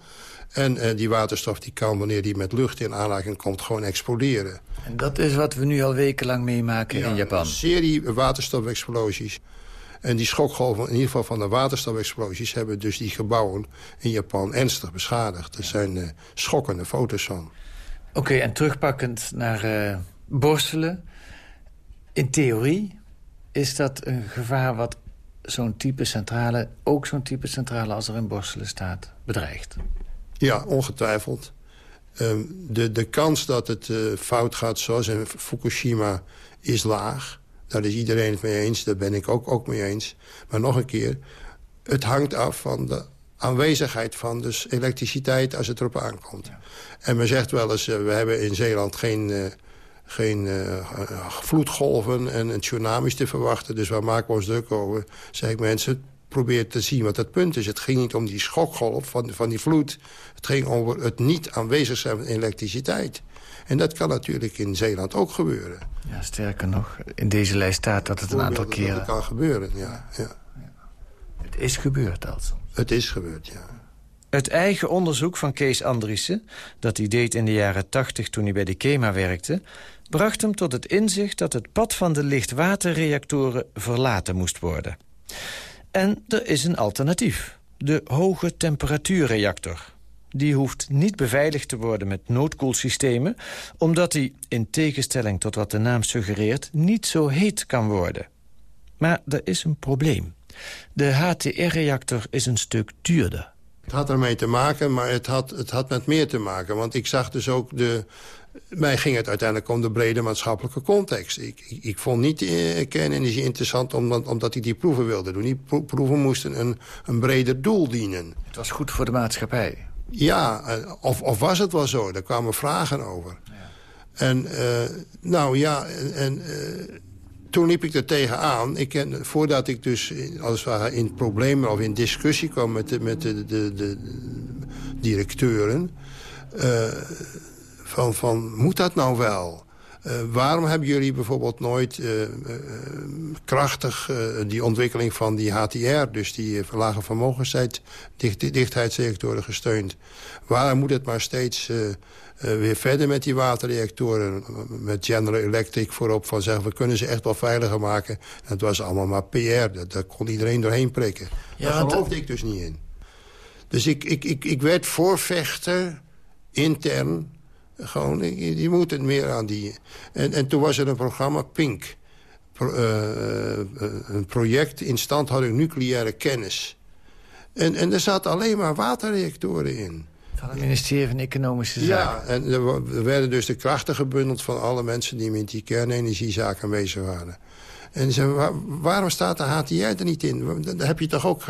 Speaker 19: En uh, die waterstof die kan, wanneer die met lucht in aanraking komt... gewoon exploderen.
Speaker 17: En dat is wat we nu al wekenlang meemaken
Speaker 19: ja,
Speaker 17: in Japan?
Speaker 19: een serie waterstofexplosies. En die schokgolven, in ieder geval van de waterstofexplosies... hebben dus die gebouwen in Japan ernstig beschadigd. Er zijn uh, schokkende foto's van.
Speaker 17: Oké, okay, en terugpakkend naar uh, Borselen In theorie is dat een gevaar wat zo'n type centrale... ook zo'n type centrale als er in Borselen staat, bedreigt.
Speaker 19: Ja, ongetwijfeld. Um, de, de kans dat het uh, fout gaat zoals in Fukushima is laag. Daar is iedereen het mee eens, daar ben ik ook, ook mee eens. Maar nog een keer, het hangt af van de aanwezigheid van dus elektriciteit als het erop aankomt. En men zegt wel eens, uh, we hebben in Zeeland geen, uh, geen uh, vloedgolven en, tsunamis te verwachten. Dus waar maken we ons druk over? Zeg ik mensen, probeer te zien wat het punt is. Het ging niet om die schokgolf van, van die vloed. Het ging over het niet aanwezig zijn van elektriciteit. En dat kan natuurlijk in Zeeland ook gebeuren.
Speaker 17: Ja, sterker nog, in deze lijst staat dat het een aantal keren...
Speaker 19: Dat kan gebeuren, ja. ja.
Speaker 17: Het is gebeurd also.
Speaker 19: Het is gebeurd, ja.
Speaker 17: Het eigen onderzoek van Kees Andriessen... dat hij deed in de jaren 80 toen hij bij de KEMA werkte... bracht hem tot het inzicht dat het pad van de lichtwaterreactoren verlaten moest worden. En er is een alternatief. De hoge temperatuurreactor. Die hoeft niet beveiligd te worden met noodkoelsystemen... omdat die, in tegenstelling tot wat de naam suggereert... niet zo heet kan worden. Maar er is een probleem. De HTR-reactor is een stuk duurder.
Speaker 19: Het had ermee te maken, maar het had, het had met meer te maken. Want ik zag dus ook de... Mij ging het uiteindelijk om de brede maatschappelijke context. Ik, ik, ik vond niet eh, kernenergie interessant omdat, omdat ik die proeven wilde doen. Die proeven moesten een, een breder doel dienen.
Speaker 17: Het was goed voor de maatschappij.
Speaker 19: Ja, eh, of, of was het wel zo? Daar kwamen vragen over. Ja. En uh, nou ja, en... Uh, toen liep ik er tegenaan. Ik voordat ik dus als het in problemen of in discussie kwam met de, met de, de, de directeuren... Uh, van, van, moet dat nou wel? Uh, waarom hebben jullie bijvoorbeeld nooit uh, krachtig die ontwikkeling van die HTR... dus die dicht, dichtheidsreactoren gesteund? Waarom moet het maar steeds uh, weer verder met die waterreactoren. Met General Electric voorop van zeggen... we kunnen ze echt wel veiliger maken. En het was allemaal maar PR. Dat, daar kon iedereen doorheen prikken. Ja, Daar geloofde ik dus niet in. Dus ik, ik, ik, ik werd voorvechter, intern. Gewoon, je, moet het meer aan die... En, en toen was er een programma, Pink. Pro, uh, een project instandhouding nucleaire kennis. En, en er zaten alleen maar waterreactoren in.
Speaker 17: Van het ministerie van Economische Zaken.
Speaker 19: Ja, en er werden dus de krachten gebundeld van alle mensen... die met die kernenergiezaak aanwezig waren. En ze waarom staat de HTR er niet in? Daar heb je toch ook...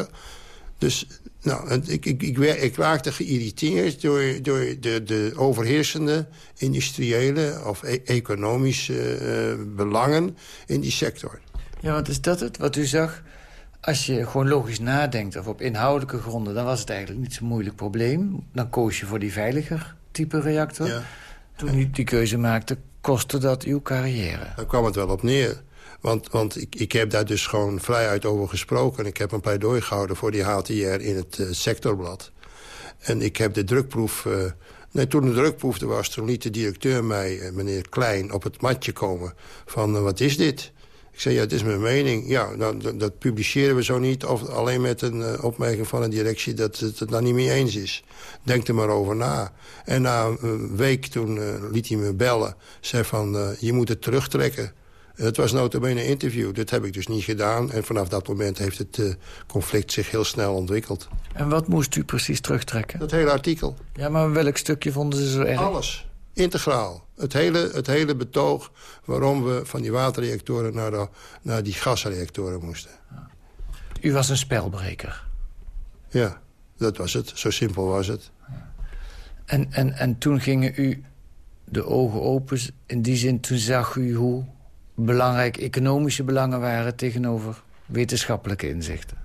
Speaker 19: Dus nou, ik, ik, ik, ik raakte geïrriteerd door, door de, de overheersende industriële of e economische uh, belangen in die sector.
Speaker 17: Ja, want is dat het wat u zag? Als je gewoon logisch nadenkt of op inhoudelijke gronden... dan was het eigenlijk niet zo'n moeilijk probleem. Dan koos je voor die veiliger type reactor. Ja. Toen u die keuze maakte, kostte dat uw carrière.
Speaker 19: Daar kwam het wel op neer. Want, want ik, ik heb daar dus gewoon vrijuit over gesproken. Ik heb een pleidooi gehouden voor die HTR in het uh, sectorblad. En ik heb de drukproef... Uh, nee, toen de drukproef er was, toen liet de directeur mij, uh, meneer Klein, op het matje komen. Van, wat is dit? Ik zei, ja, het is mijn mening. Ja, nou, dat, dat, publiceren we zo niet. Of alleen met een uh, opmerking van een directie dat het het daar niet mee eens is. Denk er maar over na. En na een week toen uh, liet hij me bellen. Zei van, uh, je moet het terugtrekken. Het was notabene een interview. Dat heb ik dus niet gedaan. En vanaf dat moment heeft het conflict zich heel snel ontwikkeld.
Speaker 17: En wat moest u precies terugtrekken?
Speaker 19: Dat hele artikel.
Speaker 17: Ja, maar welk stukje vonden ze zo erg?
Speaker 19: Alles. Integraal. Het hele, het hele betoog waarom we van die waterreactoren naar, de, naar die gasreactoren moesten.
Speaker 17: U was een spelbreker.
Speaker 19: Ja, dat was het. Zo simpel was het.
Speaker 17: En, en, en toen gingen u de ogen open. In die zin, toen zag u hoe belangrijk economische belangen waren... tegenover wetenschappelijke inzichten.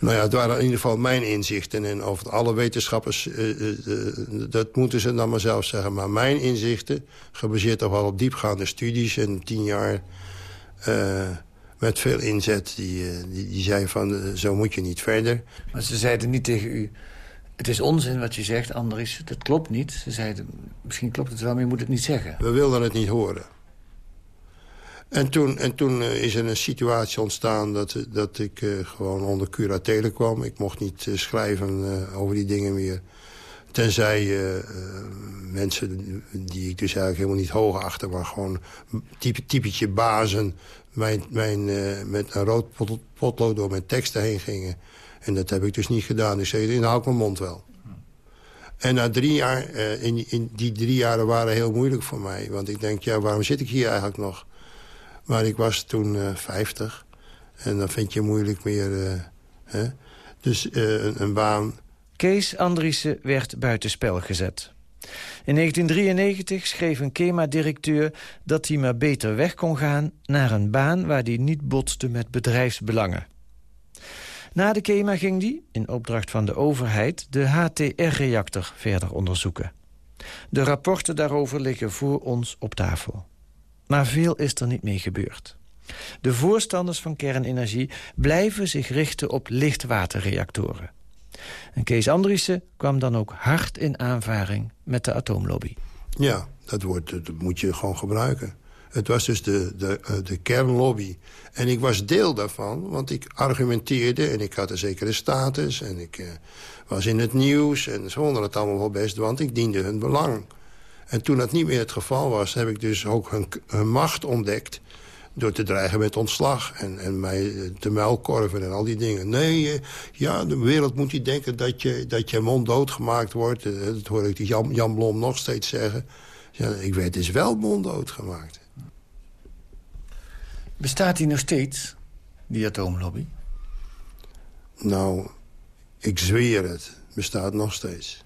Speaker 19: Nou ja, het waren in ieder geval mijn inzichten. En over alle wetenschappers, uh, uh, dat moeten ze dan maar zelf zeggen. Maar mijn inzichten, gebaseerd op al op diepgaande studies... en tien jaar met veel inzet, die, die, die zei van... zo moet je niet verder.
Speaker 17: Maar ze zeiden niet tegen u... Het is onzin wat je zegt, Andries. Dat klopt niet. Ze zeiden, misschien klopt het wel, maar je moet het niet zeggen.
Speaker 19: We wilden het niet horen. En toen, en toen uh, is er een situatie ontstaan dat, dat ik uh, gewoon onder curatele kwam. Ik mocht niet uh, schrijven over die dingen meer. Tenzij mensen die ik dus eigenlijk helemaal niet hoog achter... maar gewoon type, typetje bazen mijn, mijn, met een rood potlood door mijn teksten heen gingen. En dat heb ik dus niet gedaan. Dus ik zei, dan hou ik mijn mond wel. En na drie jaar, in, in, die drie jaren waren heel moeilijk voor mij. Want ik denk, ja, waarom zit ik hier eigenlijk nog? Maar ik was toen uh, 50. En dan vind je moeilijk meer... Uh, hè? Dus uh, een, een, baan...
Speaker 17: Kees Andriessen werd buitenspel gezet. In 1993 schreef een KEMA-directeur dat hij maar beter weg kon gaan... naar een baan waar hij niet botste met bedrijfsbelangen. Na de KEMA ging hij, in opdracht van de overheid... de HTR-reactor verder onderzoeken. De rapporten daarover liggen voor ons op tafel. Maar veel is er niet mee gebeurd. De voorstanders van kernenergie blijven zich richten op lichtwaterreactoren. En Kees Andriessen kwam dan ook hard in aanvaring met de atoomlobby.
Speaker 19: Ja, dat, woord dat moet je gewoon gebruiken. Het was dus de, de, eh, de kernlobby. En ik was deel daarvan, want ik argumenteerde... en ik had een zekere status en ik uh, was in het nieuws... en ze vonden het allemaal wel best, want ik diende hun belang. En toen dat niet meer het geval was, heb ik dus ook hun, hun macht ontdekt door te dreigen met ontslag en, en mij eh, te muilkorven en al die dingen. Nee, uh, ja, de wereld moet niet denken dat je, dat je monddood gemaakt wordt. Uh, dat hoor ik die Jan, Jan Blom nog steeds zeggen. Ja, ik werd dus wel monddood gemaakt.
Speaker 17: Bestaat die nog steeds, die atoomlobby?
Speaker 19: Nou, ik zweer het. Bestaat nog steeds.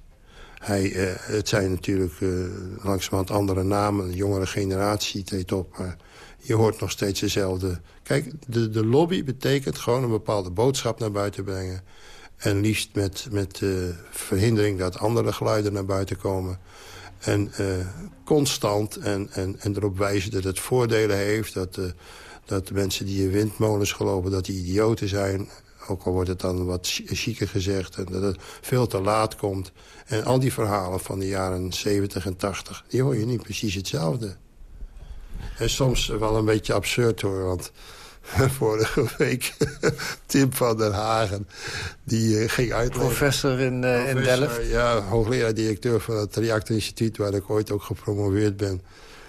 Speaker 19: Hij, uh, het zijn natuurlijk uh, langzamerhand andere namen. De jongere generatie treedt op. Maar je hoort nog steeds dezelfde... Kijk, de, de lobby betekent gewoon een bepaalde boodschap naar buiten brengen. En liefst met, met uh, verhindering dat andere geluiden naar buiten komen. En constant en, en, en erop wijzen dat het voordelen heeft. Dat, dat de mensen die in windmolens geloven dat die idioten zijn. Ook al wordt het dan wat chiquer gezegd. En dat het veel te laat komt. En al die verhalen van de jaren 70 en 80, die hoor je niet precies hetzelfde. En soms wel een beetje absurd hoor, want vorige week Tim van der Hagen, die uh, ging uit.
Speaker 17: Professor in, uh, in Delft?
Speaker 19: Ja, hoogleraar-directeur van het Reactorinstituut, waar ik ooit ook gepromoveerd ben.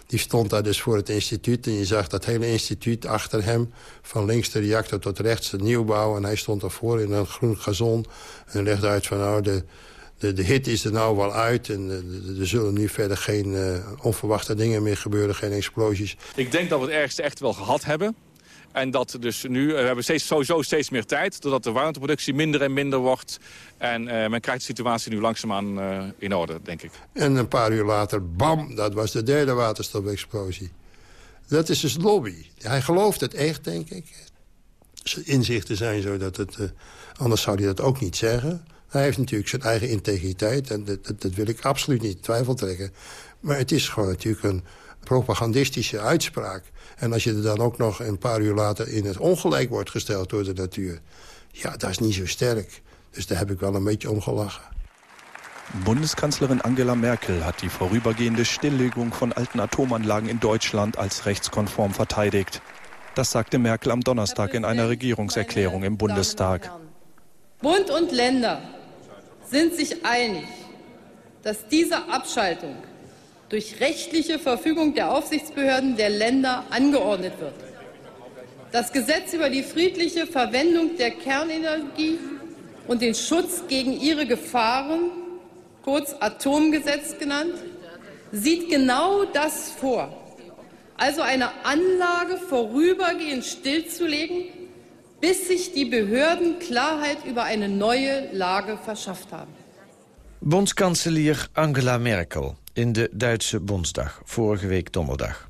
Speaker 19: Die stond daar dus voor het instituut. En je zag dat hele instituut achter hem. Van links de reactor tot rechts de nieuwbouw. En hij stond daarvoor in een groen gazon. En legde uit van nou, de, de, de hit is er nou wel uit. En er zullen nu verder geen uh, onverwachte dingen meer gebeuren. Geen explosies.
Speaker 20: Ik denk dat we het ergste echt wel gehad hebben. En dat dus nu, we hebben steeds, sowieso steeds meer tijd... doordat de warmteproductie minder en minder wordt. En uh, men krijgt de situatie nu langzaamaan uh, in orde, denk ik.
Speaker 19: En een paar uur later, bam, dat was de derde waterstofexplosie. Dat is dus lobby. Hij gelooft het echt, denk ik. Zijn inzichten zijn zo dat het... Anders zou hij dat ook niet zeggen. Hij heeft natuurlijk zijn eigen integriteit. En dat, dat, wil ik absoluut niet twijfel trekken. Maar het is gewoon natuurlijk een propagandistische uitspraak. En als je er dan ook nog een paar uur later in het ongelijk wordt gesteld door de natuur... ja, dat is niet zo sterk. Dus daar heb ik wel een beetje om gelachen.
Speaker 21: Bundeskanzlerin Angela Merkel hat die vorübergehende Stilllegung von alten Atomanlagen in Deutschland als rechtskonform verteidigt. Das sagte Merkel am Donnerstag in einer Regierungserklärung im Bundestag.
Speaker 22: Bund und Länder sind sich einig, dass diese Abschaltung durch rechtliche Verfügung der Aufsichtsbehörden der Länder angeordnet wird. Das Gesetz über die friedliche Verwendung der Kernenergie und den Schutz gegen ihre Gefahren, kurz Atomgesetz genannt, sieht genau das vor. Also eine Anlage vorübergehend stillzulegen, bis sich die Behörden Klarheit über eine neue Lage verschafft haben.
Speaker 17: Bondskanselier Angela Merkel in de Duitse Bondsdag, vorige week donderdag.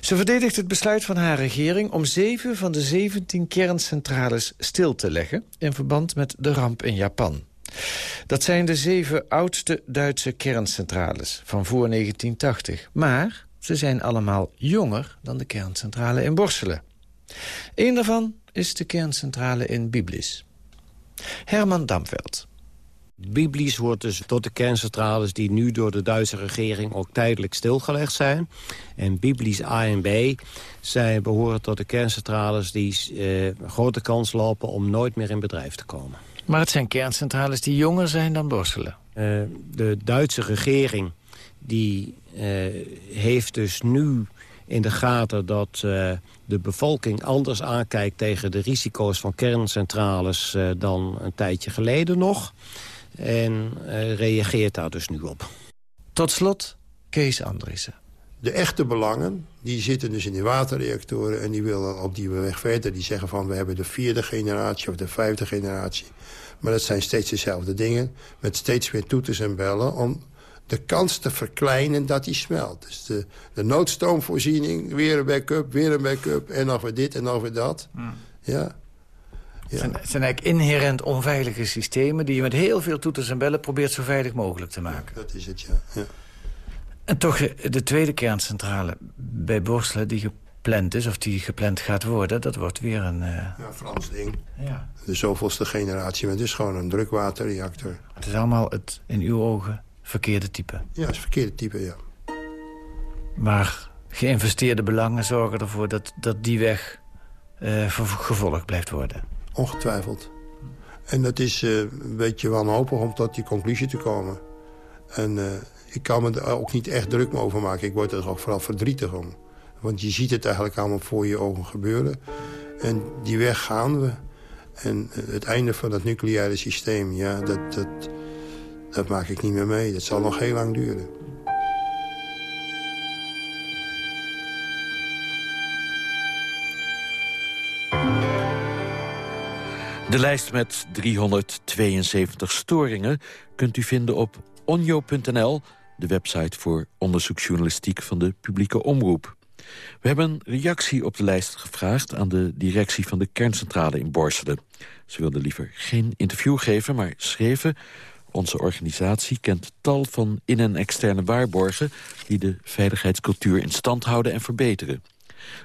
Speaker 17: Ze verdedigt het besluit van haar regering om zeven van de 17 kerncentrales stil te leggen... in verband met de ramp in Japan. Dat zijn de zeven oudste Duitse kerncentrales van voor 1980. Maar ze zijn allemaal jonger dan de kerncentrale in Borselen. Eén daarvan is de kerncentrale in Biblis. Herman Damveld.
Speaker 23: Biblis hoort dus tot de kerncentrales die nu door de Duitse regering ook tijdelijk stilgelegd zijn. En Biblis A en B zij behoren tot de kerncentrales die uh, grote kans lopen om nooit meer in bedrijf te komen.
Speaker 17: Maar het zijn kerncentrales die jonger zijn dan Borselen.
Speaker 23: Uh, de Duitse regering die uh, heeft dus nu in de gaten dat uh, de bevolking anders aankijkt tegen de risico's van kerncentrales dan een tijdje geleden nog. En reageert daar dus nu op.
Speaker 17: Tot slot, Kees Andriessen.
Speaker 19: De echte belangen, die zitten dus in die waterreactoren... en die willen op die weg verder. Die zeggen van, we hebben de vierde generatie of de vijfde generatie. Maar dat zijn steeds dezelfde dingen. Met steeds meer toeters en bellen om de kans te verkleinen dat die smelt. Dus de, de noodstroomvoorziening, weer een backup, weer een backup... en nog weer dit en nog weer dat. Ja.
Speaker 17: Het zijn, eigenlijk inherent onveilige systemen... die je met heel veel toeters en bellen probeert zo veilig mogelijk te maken.
Speaker 19: Dat is het, ja. ja.
Speaker 17: En toch de tweede kerncentrale bij Borselen die gepland is... of die gepland gaat worden, dat wordt weer een... Uh...
Speaker 19: Ja, Frans ding.
Speaker 17: Ja.
Speaker 19: De zoveelste generatie, maar het is gewoon een drukwaterreactor.
Speaker 17: Het is allemaal het, in uw ogen, verkeerde type.
Speaker 19: Ja, het is verkeerde type, ja.
Speaker 17: Maar geïnvesteerde belangen zorgen ervoor dat, dat die weg uh, gevolgd blijft worden.
Speaker 19: Ongetwijfeld. En dat is uh, een beetje wanhopig om tot die conclusie te komen. En uh, ik kan me er ook niet echt druk over maken. Ik word er ook vooral verdrietig om. Want je ziet het eigenlijk allemaal voor je ogen gebeuren. En die weg gaan we. En het einde van het nucleaire systeem, ja, dat, dat, dat maak ik niet meer mee. Dat zal nog heel lang duren.
Speaker 14: De lijst met 372 storingen kunt u vinden op onjo.nl... de website voor onderzoeksjournalistiek van de publieke omroep. We hebben een reactie op de lijst gevraagd aan de directie van de kerncentrale in Borselen. Ze wilden liever geen interview geven, maar schreven... Onze organisatie kent tal van in- en externe waarborgen... die de veiligheidscultuur in stand houden en verbeteren.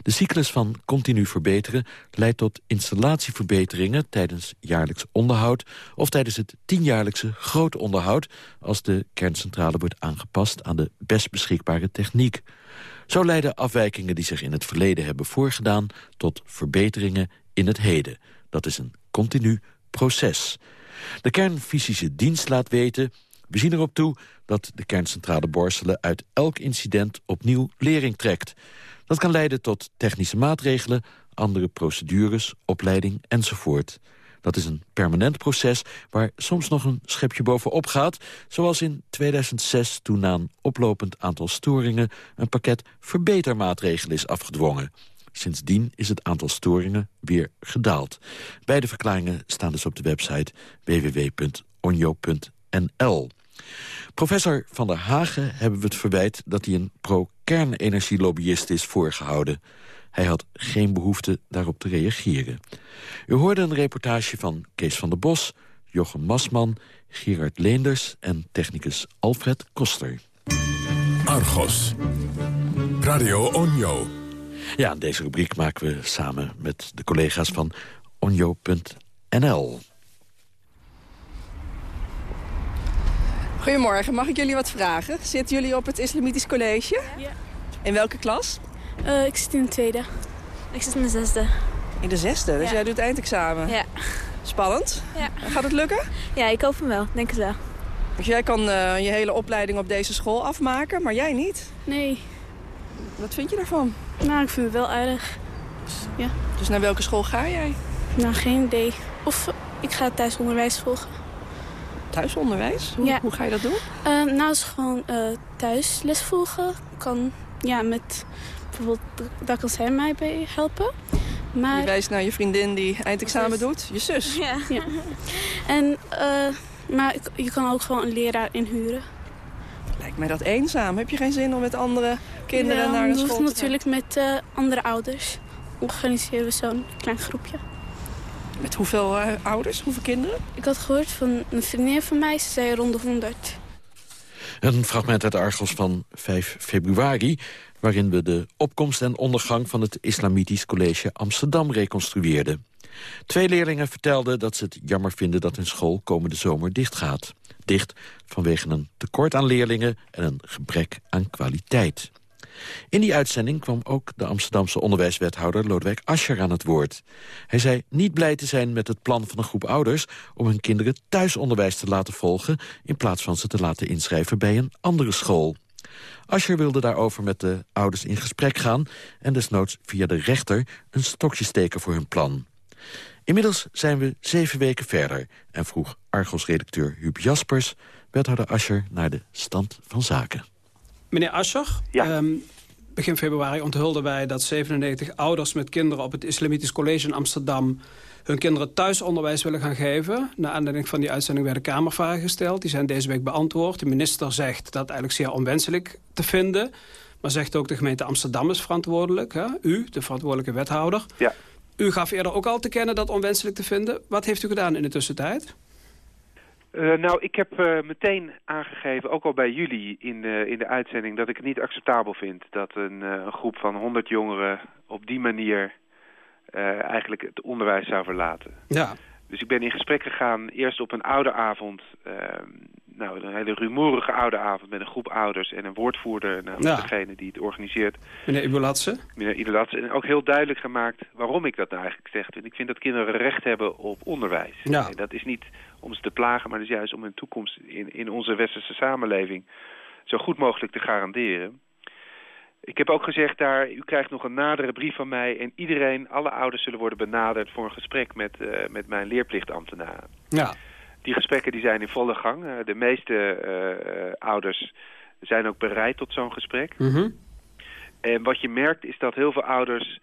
Speaker 14: De cyclus van continu verbeteren leidt tot installatieverbeteringen... tijdens jaarlijks onderhoud of tijdens het tienjaarlijkse groot onderhoud... als de kerncentrale wordt aangepast aan de best beschikbare techniek. Zo leiden afwijkingen die zich in het verleden hebben voorgedaan... tot verbeteringen in het heden. Dat is een continu proces. De kernfysische dienst laat weten... we zien erop toe dat de kerncentrale Borselen uit elk incident opnieuw lering trekt... Dat kan leiden tot technische maatregelen, andere procedures, opleiding enzovoort. Dat is een permanent proces waar soms nog een schepje bovenop gaat... zoals in 2006 toen na een oplopend aantal storingen... een pakket verbetermaatregelen is afgedwongen. Sindsdien is het aantal storingen weer gedaald. Beide verklaringen staan dus op de website www.onjo.nl. Professor Van der Hagen hebben we het verwijt dat hij een pro-kernenergielobbyist is voorgehouden. Hij had geen behoefte daarop te reageren. U hoorde een reportage van Kees van der Bos, Jochem Masman, Gerard Leenders en technicus Alfred Koster.
Speaker 3: Argos. Radio Onjo.
Speaker 14: Ja, deze rubriek maken we samen met de collega's van onjo.nl.
Speaker 24: Goedemorgen, mag ik jullie wat vragen? Zitten jullie op het Islamitisch College?
Speaker 25: Ja.
Speaker 24: In welke klas?
Speaker 25: Uh, ik zit in de tweede. Ik zit in de zesde.
Speaker 24: In de zesde? Dus jij doet eindexamen?
Speaker 25: Ja.
Speaker 24: Spannend?
Speaker 25: Ja.
Speaker 24: Gaat het lukken?
Speaker 25: Ja, ik hoop hem wel. Denk het wel.
Speaker 24: Dus jij kan uh, je hele opleiding op deze school afmaken, maar jij niet?
Speaker 25: Nee.
Speaker 24: Wat vind je daarvan?
Speaker 25: Nou, ik vind het wel aardig. Dus, ja.
Speaker 24: Dus naar welke school ga jij?
Speaker 25: Nou, geen idee. Of ik ga thuisonderwijs volgen.
Speaker 24: Thuisonderwijs? Hoe,
Speaker 25: ja.
Speaker 24: hoe ga je dat doen?
Speaker 25: Uh, nou, is gewoon uh, thuis les volgen. Kan, ja, met bijvoorbeeld, daar kan zij mij bij helpen. Maar...
Speaker 24: Je wijst naar je vriendin die eindexamen doet, je zus.
Speaker 25: Ja. ja. En, uh, maar je kan ook gewoon een leraar inhuren.
Speaker 24: Lijkt mij dat eenzaam. Heb je geen zin om met andere kinderen
Speaker 25: ja,
Speaker 24: naar een school te gaan?
Speaker 25: natuurlijk met uh, andere ouders. Organiseren we zo'n klein groepje.
Speaker 24: Met hoeveel uh, ouders, hoeveel kinderen?
Speaker 25: Ik had gehoord van een vriendin van mij, ze zei rond de 100.
Speaker 14: Een fragment uit Argos van 5 februari... waarin we de opkomst en ondergang van het Islamitisch College Amsterdam reconstrueerden. Twee leerlingen vertelden dat ze het jammer vinden dat hun school komende zomer dicht gaat. Dicht vanwege een tekort aan leerlingen en een gebrek aan kwaliteit. In die uitzending kwam ook de Amsterdamse onderwijswethouder Lodewijk Asscher aan het woord. Hij zei niet blij te zijn met het plan van een groep ouders... om hun kinderen thuisonderwijs te laten volgen... in plaats van ze te laten inschrijven bij een andere school. Asscher wilde daarover met de ouders in gesprek gaan... en desnoods via de rechter een stokje steken voor hun plan. Inmiddels zijn we zeven weken verder... en vroeg Argos-redacteur Huub Jaspers... wethouder Asscher naar de stand van zaken.
Speaker 26: Meneer Ascher, ehm, begin februari onthulden wij dat 97 ouders met kinderen op het Islamitisch College in Amsterdam hun kinderen thuisonderwijs willen gaan geven. Naar aanleiding van die uitzending werden Kamervragen gesteld. Die zijn deze week beantwoord. De minister zegt dat eigenlijk zeer onwenselijk te vinden. Maar zegt ook de gemeente Amsterdam is verantwoordelijk. Hè? U, de verantwoordelijke wethouder.
Speaker 27: Ja.
Speaker 26: U gaf eerder ook al te kennen dat onwenselijk te vinden. Wat heeft u gedaan in de tussentijd?
Speaker 27: Uh, nou, ik heb uh, meteen aangegeven, ook al bij jullie in de, in de uitzending... dat ik het niet acceptabel vind dat een, uh, een groep van 100 jongeren op die manier... eigenlijk het onderwijs zou verlaten.
Speaker 26: Ja.
Speaker 27: Dus ik ben in gesprek gegaan, eerst op een oude avond... Ehm, nou, een hele rumoerige oude avond met een groep ouders en een woordvoerder... namens ja. degene die het organiseert.
Speaker 26: Meneer Ibelatse?
Speaker 27: Meneer Ibelatse. En ook heel duidelijk gemaakt waarom ik dat nou eigenlijk zeg. Want ik vind dat kinderen recht hebben op onderwijs.
Speaker 26: Ja.
Speaker 27: En dat is niet om ze te plagen, maar dat is juist om hun toekomst in, in onze westerse samenleving zo goed mogelijk te garanderen. Ik heb ook gezegd daar, u krijgt nog een nadere brief van mij... en iedereen, alle ouders zullen worden benaderd voor een gesprek met, uh, met mijn leerplichtambtenaren.
Speaker 26: Ja.
Speaker 27: Die gesprekken die zijn in volle gang. Uh, de meeste uh, ouders zijn ook bereid tot zo'n gesprek.
Speaker 26: Mm -hmm.
Speaker 27: En wat je merkt is dat heel veel ouders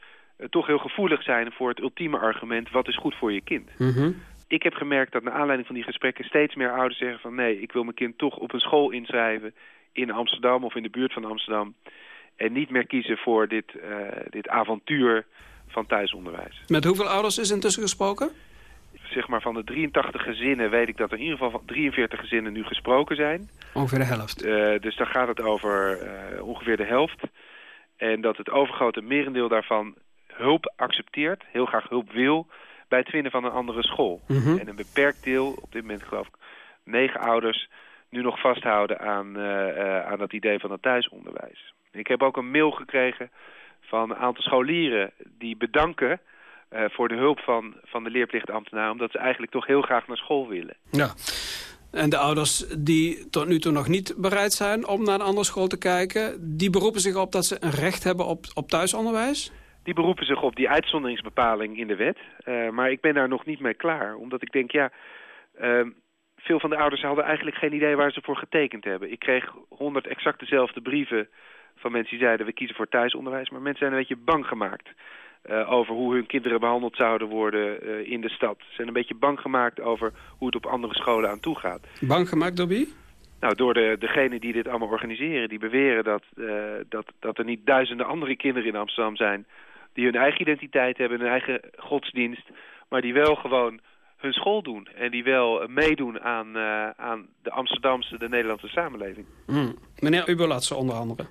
Speaker 27: toch heel gevoelig zijn... voor het ultieme argument, wat is goed voor je kind?
Speaker 26: Mm -hmm
Speaker 27: ik heb gemerkt dat naar aanleiding van die gesprekken steeds meer ouders zeggen van nee, ik wil mijn kind toch op een school inschrijven in Amsterdam of in de buurt van Amsterdam. En niet meer kiezen voor dit, uh, dit avontuur van thuisonderwijs.
Speaker 26: Met hoeveel ouders is intussen gesproken?
Speaker 27: Zeg maar van de 83 gezinnen weet ik dat er in ieder geval van 43 gezinnen nu gesproken zijn.
Speaker 26: Ongeveer de helft.
Speaker 27: Uh, dus dan gaat het over uh, ongeveer de helft. En dat het overgrote merendeel daarvan hulp accepteert, heel graag hulp wil bij het vinden van een andere school.
Speaker 26: Mm -hmm.
Speaker 27: En een beperkt deel, op dit moment geloof ik negen ouders... nu nog vasthouden aan, uh, uh, aan dat idee van het thuisonderwijs. Ik heb ook een mail gekregen van een aantal scholieren... die bedanken uh, voor de hulp van, van de leerplichtambtenaar... omdat ze eigenlijk toch heel graag naar school willen.
Speaker 26: Ja. En de ouders die tot nu toe nog niet bereid zijn om naar een andere school te kijken... die beroepen zich op dat ze een recht hebben op, op thuisonderwijs?
Speaker 27: Die beroepen zich op die uitzonderingsbepaling in de wet. Uh, maar ik ben daar nog niet mee klaar. Omdat ik denk, ja... Uh, veel van de ouders hadden eigenlijk geen idee waar ze voor getekend hebben. Ik kreeg honderd exact dezelfde brieven van mensen die zeiden... we kiezen voor thuisonderwijs. Maar mensen zijn een beetje bang gemaakt... Uh, over hoe hun kinderen behandeld zouden worden uh, in de stad. Ze zijn een beetje bang gemaakt over hoe het op andere scholen aan toe gaat.
Speaker 26: Bang gemaakt door wie?
Speaker 27: Nou, door de, degenen die dit allemaal organiseren. Die beweren dat, uh, dat, dat er niet duizenden andere kinderen in Amsterdam zijn... die hun eigen identiteit hebben, hun eigen godsdienst... maar die wel gewoon hun school doen. En die wel meedoen aan, aan de Amsterdamse, de Nederlandse samenleving.
Speaker 26: Mm. Meneer Uberlatse onder andere.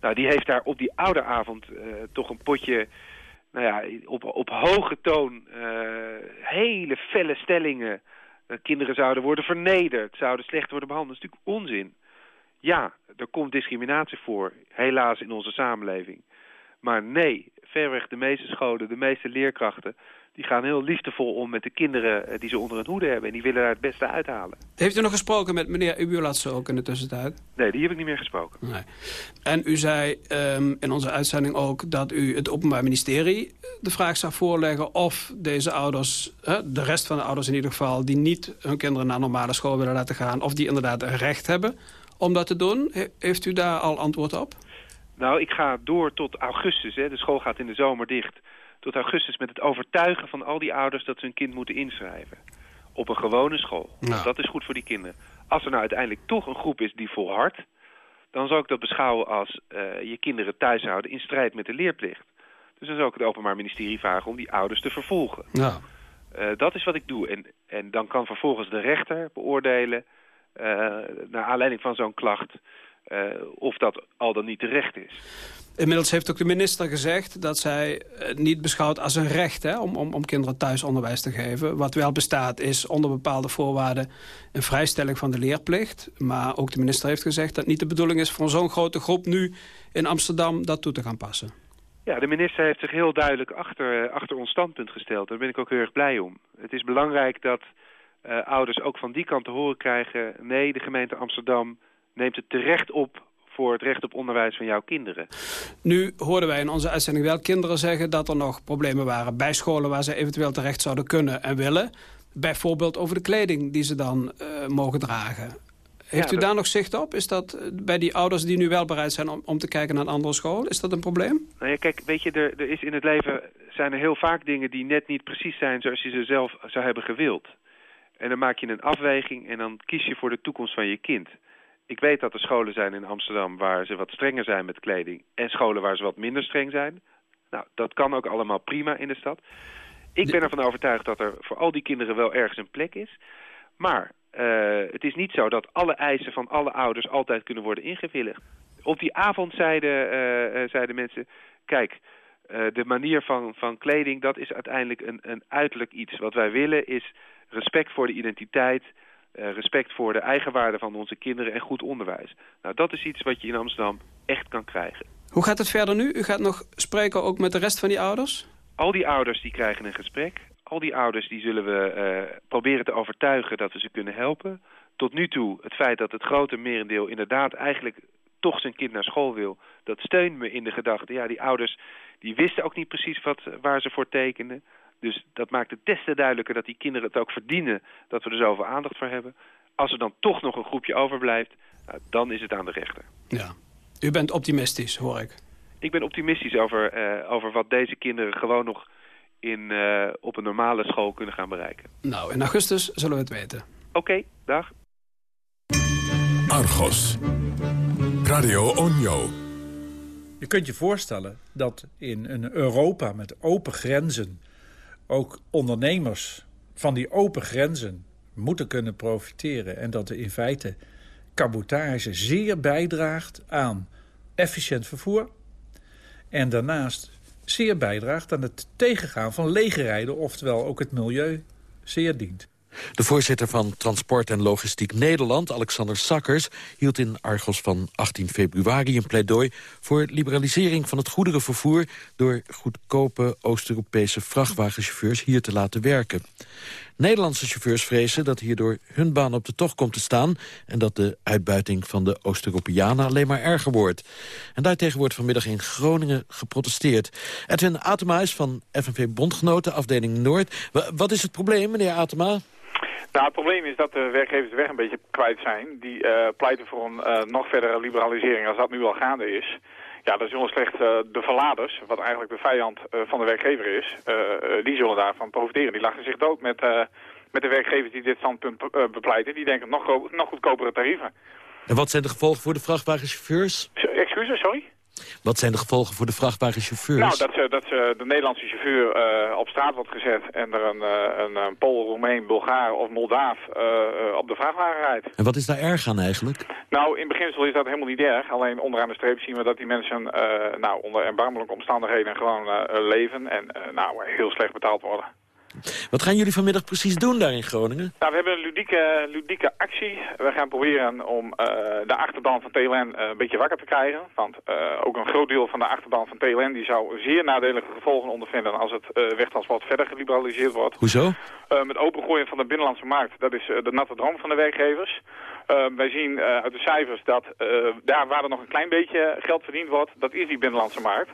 Speaker 27: Nou, die heeft daar op die oude avond toch een potje nou ja, op, op hoge toon uh, hele felle stellingen. Uh, kinderen zouden worden vernederd, zouden slecht worden behandeld. Dat is natuurlijk onzin. Ja, er komt discriminatie voor, helaas in onze samenleving. Maar nee, verreweg de meeste scholen, de meeste leerkrachten... die gaan heel liefdevol om met de kinderen die ze onder hun hoede hebben... en die willen daar het beste uithalen.
Speaker 26: Heeft u nog gesproken met meneer Ubulatse ook in de tussentijd?
Speaker 27: Nee, die heb ik niet meer gesproken.
Speaker 26: Nee. En u zei um, in onze uitzending ook dat u het Openbaar Ministerie de vraag zou voorleggen... of deze ouders, de rest van de ouders in ieder geval... die niet hun kinderen naar normale school willen laten gaan... of die inderdaad een recht hebben om dat te doen. He heeft u daar al antwoord op?
Speaker 27: Nou, ik ga door tot augustus. Hè. De school gaat in de zomer dicht. Tot augustus met het overtuigen van al die ouders dat ze hun kind moeten inschrijven. Op een gewone school.
Speaker 26: Nou.
Speaker 27: Dat is goed voor die kinderen. Als er nou uiteindelijk toch een groep is die volhardt... dan zou ik dat beschouwen als uh, je kinderen thuis houden in strijd met de leerplicht. Dus dan zou ik het Openbaar Ministerie vragen om die ouders te vervolgen.
Speaker 26: Nou.
Speaker 27: Uh, dat is wat ik doe. En, en dan kan vervolgens de rechter beoordelen... Uh, naar aanleiding van zo'n klacht... Of dat al dan niet terecht is.
Speaker 26: Inmiddels heeft ook de minister gezegd dat zij het niet beschouwt als een recht... Hè, om, om, om kinderen thuisonderwijs te geven. Wat wel bestaat is onder bepaalde voorwaarden een vrijstelling van de leerplicht. Maar ook de minister heeft gezegd dat niet de bedoeling is... voor zo'n grote groep nu in Amsterdam dat toe te gaan passen.
Speaker 27: Ja, de minister heeft zich heel duidelijk achter, achter ons standpunt gesteld. Daar ben ik ook heel erg blij om. Het is belangrijk dat uh, ouders ook van die kant te horen krijgen... nee, de gemeente Amsterdam neemt het terecht op voor het recht op onderwijs van jouw kinderen.
Speaker 26: Nu hoorden wij in onze uitzending wel kinderen zeggen dat er nog problemen waren bij scholen waar ze eventueel terecht zouden kunnen en willen. Bijvoorbeeld over de kleding die ze dan uh, mogen dragen. Heeft u daar nog zicht op? Is dat eh, bij die ouders die nu wel bereid zijn om, om te kijken naar een andere school? Is dat een probleem?
Speaker 27: Nou ja, kijk, weet je, er, er is in het leven zijn er heel vaak dingen die net niet precies zijn zoals je ze zelf zou hebben gewild. En dan maak je een afweging en dan kies je voor de toekomst van je kind. Ik weet dat er scholen zijn in Amsterdam waar ze wat strenger zijn met kleding... en scholen waar ze wat minder streng zijn. Nou, dat kan ook allemaal prima in de stad. Ik ben ervan overtuigd dat er voor al die kinderen wel ergens een plek is. Maar uh, het is niet zo dat alle eisen van alle ouders altijd kunnen worden ingewilligd. Op die avond zeiden, uh, zeiden mensen... kijk, uh, de manier van, van kleding, dat is uiteindelijk een, een uiterlijk iets. Wat wij willen is respect voor de identiteit... Uh, respect voor de eigenwaarde van onze kinderen en goed onderwijs. Nou, dat is iets wat je in Amsterdam echt kan krijgen.
Speaker 26: Hoe gaat het verder nu? U gaat nog spreken ook met de rest van die ouders?
Speaker 27: Al die ouders die krijgen een gesprek. Al die ouders die zullen we uh, proberen te overtuigen dat we ze kunnen helpen. Tot nu toe, het feit dat het grote merendeel inderdaad eigenlijk toch zijn kind naar school wil... dat steunt me in de gedachte. Ja, die ouders die wisten ook niet precies wat, waar ze voor tekenden. Dus dat maakt het des te duidelijker dat die kinderen het ook verdienen dat we er zoveel aandacht voor hebben. Als er dan toch nog een groepje overblijft, nou, dan is het aan de rechter.
Speaker 26: Ja. U bent optimistisch, hoor ik.
Speaker 27: Ik ben optimistisch over, uh, over wat deze kinderen gewoon nog in, uh, op een normale school kunnen gaan bereiken.
Speaker 26: Nou, in augustus zullen we het weten.
Speaker 27: Oké, okay, dag.
Speaker 3: Argos. Radio Onjo.
Speaker 28: Je kunt je voorstellen dat in een Europa met open grenzen ook ondernemers van die open grenzen moeten kunnen profiteren. En dat er in feite cabotage zeer bijdraagt aan efficiënt vervoer. En daarnaast zeer bijdraagt aan het tegengaan van legerrijden... oftewel ook het milieu zeer dient.
Speaker 14: De voorzitter van Transport en Logistiek Nederland, Alexander Sakkers... hield in Argos van 18 februari een pleidooi... voor liberalisering van het goederenvervoer... door goedkope Oost-Europese vrachtwagenchauffeurs hier te laten werken. Nederlandse chauffeurs vrezen dat hierdoor hun baan op de tocht komt te staan... en dat de uitbuiting van de Oost-Europeanen alleen maar erger wordt. En daartegen wordt vanmiddag in Groningen geprotesteerd. Edwin Atema is van FNV Bondgenoten, afdeling Noord. Wat is het probleem, meneer Atema?
Speaker 29: Nou, het probleem is dat de werkgevers de weg een beetje kwijt zijn. Die uh, pleiten voor een uh, nog verdere liberalisering als dat nu al gaande is. Ja, dan zullen slechts uh, de verladers, wat eigenlijk de vijand van de werkgever is, die zullen daarvan profiteren. Die lachen zich dood met, met de werkgevers die dit standpunt bepleiten. Die denken nog, nog goedkopere tarieven.
Speaker 14: En wat zijn de gevolgen voor de vrachtwagenchauffeurs?
Speaker 29: Excuses, sorry?
Speaker 14: Wat zijn de gevolgen voor de vrachtwagenchauffeurs?
Speaker 29: Nou, dat, ze, dat ze de Nederlandse chauffeur uh, op straat wordt gezet... en er een, een, een Pool, Roemeen, Bulgaar of Moldaaf uh, op de vrachtwagen rijdt.
Speaker 14: En wat is daar erg aan eigenlijk?
Speaker 29: Nou, in beginsel is dat helemaal niet erg. Alleen onderaan de streep zien we dat die mensen nou, onder erbarmelijke omstandigheden gewoon leven... en nou, heel slecht betaald worden.
Speaker 14: Wat gaan jullie vanmiddag precies doen daar in Groningen?
Speaker 29: Nou, we hebben een ludieke, ludieke actie. We gaan proberen om uh, de achterban van TLN uh, een beetje wakker te krijgen. Want uh, ook een groot deel van de achterban van TLN die zou zeer nadelige gevolgen ondervinden als het wegtransport verder geliberaliseerd wordt.
Speaker 14: Hoezo?
Speaker 29: met opengooien van de binnenlandse markt. Dat is de natte droom van de werkgevers. wij zien uit de cijfers dat daar waar er nog een klein beetje geld verdiend wordt, dat is die binnenlandse markt.